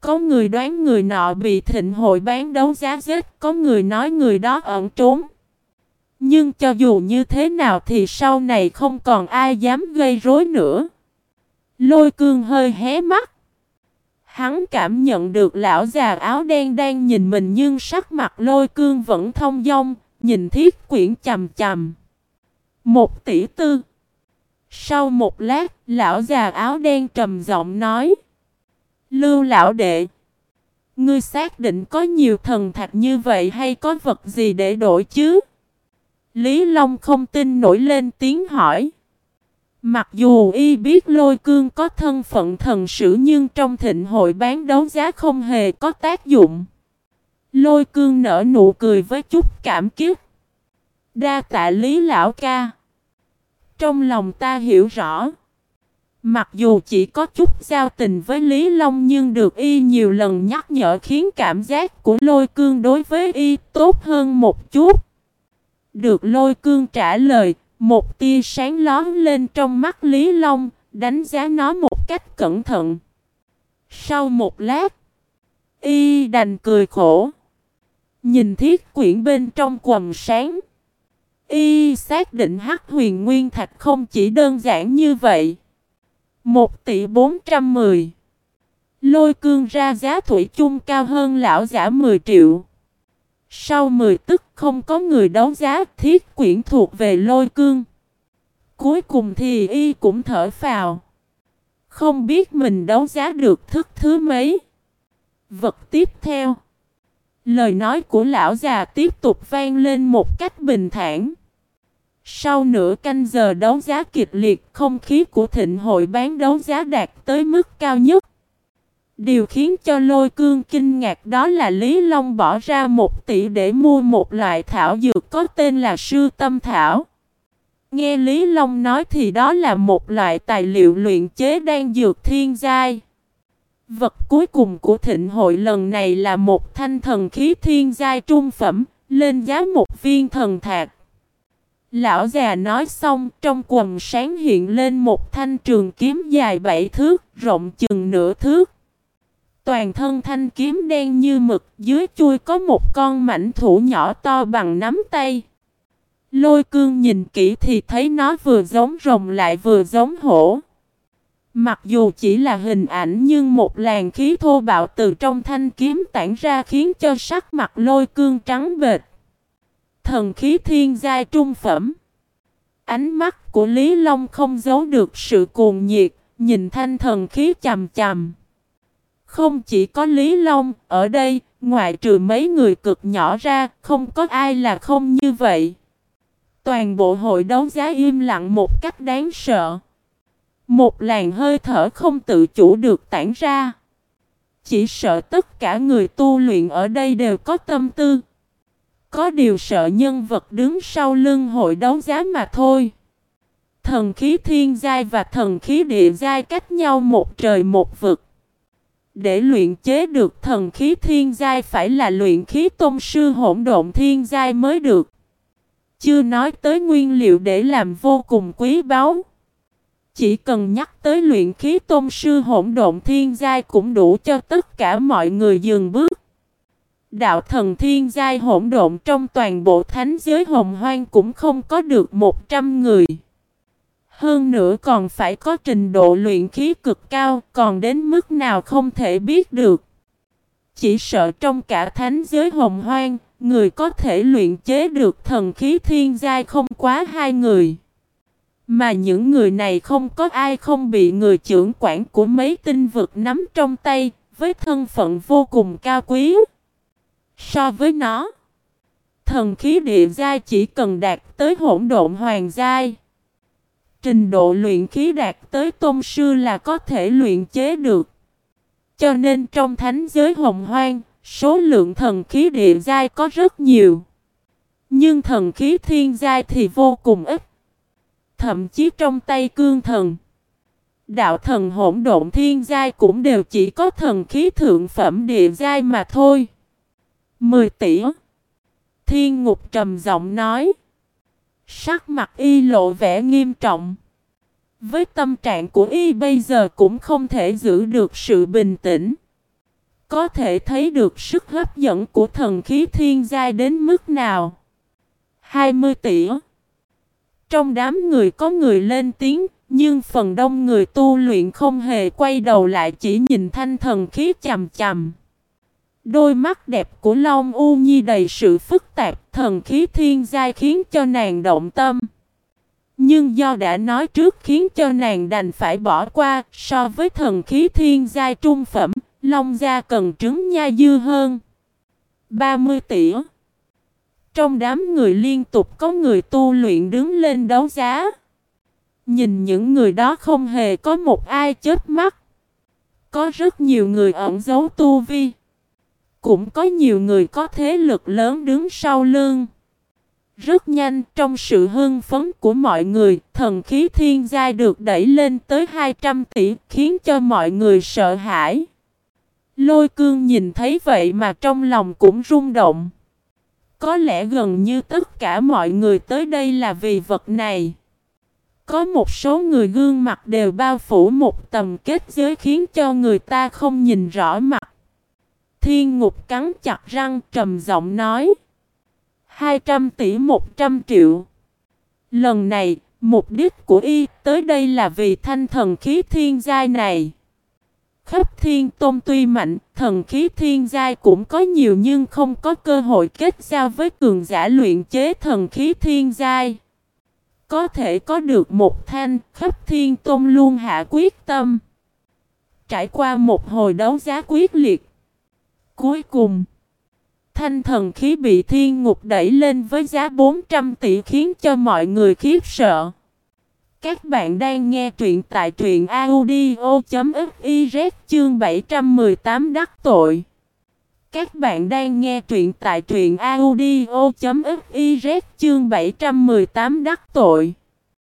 Có người đoán người nọ bị thịnh hội bán đấu giá giết, có người nói người đó ẩn trốn. Nhưng cho dù như thế nào thì sau này không còn ai dám gây rối nữa. Lôi cương hơi hé mắt. Hắn cảm nhận được lão già áo đen đang nhìn mình nhưng sắc mặt lôi cương vẫn thông dong, nhìn thiết quyển chầm chầm. Một tỷ tư. Sau một lát, lão già áo đen trầm giọng nói. Lưu lão đệ. Ngươi xác định có nhiều thần thạch như vậy hay có vật gì để đổi chứ? Lý Long không tin nổi lên tiếng hỏi. Mặc dù y biết lôi cương có thân phận thần sử nhưng trong thịnh hội bán đấu giá không hề có tác dụng. Lôi cương nở nụ cười với chút cảm kiếp. Đa tạ lý lão ca. Trong lòng ta hiểu rõ. Mặc dù chỉ có chút giao tình với Lý Long nhưng được y nhiều lần nhắc nhở khiến cảm giác của lôi cương đối với y tốt hơn một chút. Được lôi cương trả lời, một tia sáng lón lên trong mắt Lý Long, đánh giá nó một cách cẩn thận. Sau một lát, y đành cười khổ. Nhìn thiết quyển bên trong quầm sáng. Y xác định hắc huyền nguyên thạch không chỉ đơn giản như vậy. Một tỷ bốn trăm mười. Lôi cương ra giá thủy chung cao hơn lão giả 10 triệu. Sau 10 tức không có người đấu giá thiết quyển thuộc về lôi cương. Cuối cùng thì y cũng thở phào. Không biết mình đấu giá được thức thứ mấy. Vật tiếp theo. Lời nói của lão già tiếp tục vang lên một cách bình thản. Sau nửa canh giờ đấu giá kịch liệt, không khí của thịnh hội bán đấu giá đạt tới mức cao nhất. Điều khiến cho lôi cương kinh ngạc đó là Lý Long bỏ ra một tỷ để mua một loại thảo dược có tên là sư tâm thảo. Nghe Lý Long nói thì đó là một loại tài liệu luyện chế đan dược thiên giai. Vật cuối cùng của thịnh hội lần này là một thanh thần khí thiên giai trung phẩm, lên giá một viên thần thạc. Lão già nói xong, trong quần sáng hiện lên một thanh trường kiếm dài bảy thước, rộng chừng nửa thước. Toàn thân thanh kiếm đen như mực, dưới chui có một con mảnh thủ nhỏ to bằng nắm tay. Lôi cương nhìn kỹ thì thấy nó vừa giống rồng lại vừa giống hổ. Mặc dù chỉ là hình ảnh nhưng một làn khí thô bạo từ trong thanh kiếm tản ra khiến cho sắc mặt lôi cương trắng bệch Thần khí thiên giai trung phẩm. Ánh mắt của Lý Long không giấu được sự cuồng nhiệt, nhìn thanh thần khí chầm chầm. Không chỉ có Lý Long, ở đây, ngoại trừ mấy người cực nhỏ ra, không có ai là không như vậy. Toàn bộ hội đấu giá im lặng một cách đáng sợ. Một làn hơi thở không tự chủ được tản ra. Chỉ sợ tất cả người tu luyện ở đây đều có tâm tư. Có điều sợ nhân vật đứng sau lưng hội đấu giá mà thôi. Thần khí thiên giai và thần khí địa giai cách nhau một trời một vực. Để luyện chế được thần khí thiên giai phải là luyện khí tôn sư hỗn độn thiên giai mới được. Chưa nói tới nguyên liệu để làm vô cùng quý báu. Chỉ cần nhắc tới luyện khí tôn sư hỗn độn thiên giai cũng đủ cho tất cả mọi người dừng bước. Đạo thần thiên giai hỗn độn trong toàn bộ thánh giới hồng hoang cũng không có được 100 người. Hơn nữa còn phải có trình độ luyện khí cực cao, còn đến mức nào không thể biết được. Chỉ sợ trong cả thánh giới hồng hoang, người có thể luyện chế được thần khí thiên giai không quá hai người. Mà những người này không có ai không bị người trưởng quản của mấy tinh vực nắm trong tay, với thân phận vô cùng cao quý. So với nó, thần khí địa giai chỉ cần đạt tới hỗn độn hoàng giai. Trình độ luyện khí đạt tới tôn sư là có thể luyện chế được. Cho nên trong thánh giới hồng hoang, số lượng thần khí địa giai có rất nhiều. Nhưng thần khí thiên giai thì vô cùng ít. Thậm chí trong tay cương thần. Đạo thần hỗn độn thiên giai cũng đều chỉ có thần khí thượng phẩm địa giai mà thôi. Mười tỷ. Thiên ngục trầm giọng nói. Sắc mặt y lộ vẻ nghiêm trọng. Với tâm trạng của y bây giờ cũng không thể giữ được sự bình tĩnh. Có thể thấy được sức hấp dẫn của thần khí thiên giai đến mức nào. 20 tỷ. Trong đám người có người lên tiếng, nhưng phần đông người tu luyện không hề quay đầu lại chỉ nhìn thanh thần khí chầm chầm. Đôi mắt đẹp của Long U Nhi đầy sự phức tạp, thần khí thiên giai khiến cho nàng động tâm. Nhưng do đã nói trước khiến cho nàng đành phải bỏ qua, so với thần khí thiên giai trung phẩm, Long gia cần trứng nha dư hơn. 30 tỷ Trong đám người liên tục có người tu luyện đứng lên đấu giá. Nhìn những người đó không hề có một ai chết mắt. Có rất nhiều người ẩn giấu tu vi. Cũng có nhiều người có thế lực lớn đứng sau lưng. Rất nhanh trong sự hưng phấn của mọi người, thần khí thiên giai được đẩy lên tới 200 tỷ khiến cho mọi người sợ hãi. Lôi cương nhìn thấy vậy mà trong lòng cũng rung động. Có lẽ gần như tất cả mọi người tới đây là vì vật này. Có một số người gương mặt đều bao phủ một tầm kết giới khiến cho người ta không nhìn rõ mặt. Thiên ngục cắn chặt răng trầm giọng nói. 200 tỷ 100 triệu. Lần này, mục đích của y tới đây là vì thanh thần khí thiên giai này. Khắp thiên tôn tuy mạnh, thần khí thiên giai cũng có nhiều nhưng không có cơ hội kết giao với cường giả luyện chế thần khí thiên giai. Có thể có được một thanh, khắp thiên tôn luôn hạ quyết tâm. Trải qua một hồi đấu giá quyết liệt. Cuối cùng, thanh thần khí bị thiên ngục đẩy lên với giá 400 tỷ khiến cho mọi người khiếp sợ. Các bạn đang nghe truyện tại truyện audio.fiz chương 718 đắc tội. Các bạn đang nghe truyện tại truyện audio.fiz chương 718 đắc tội.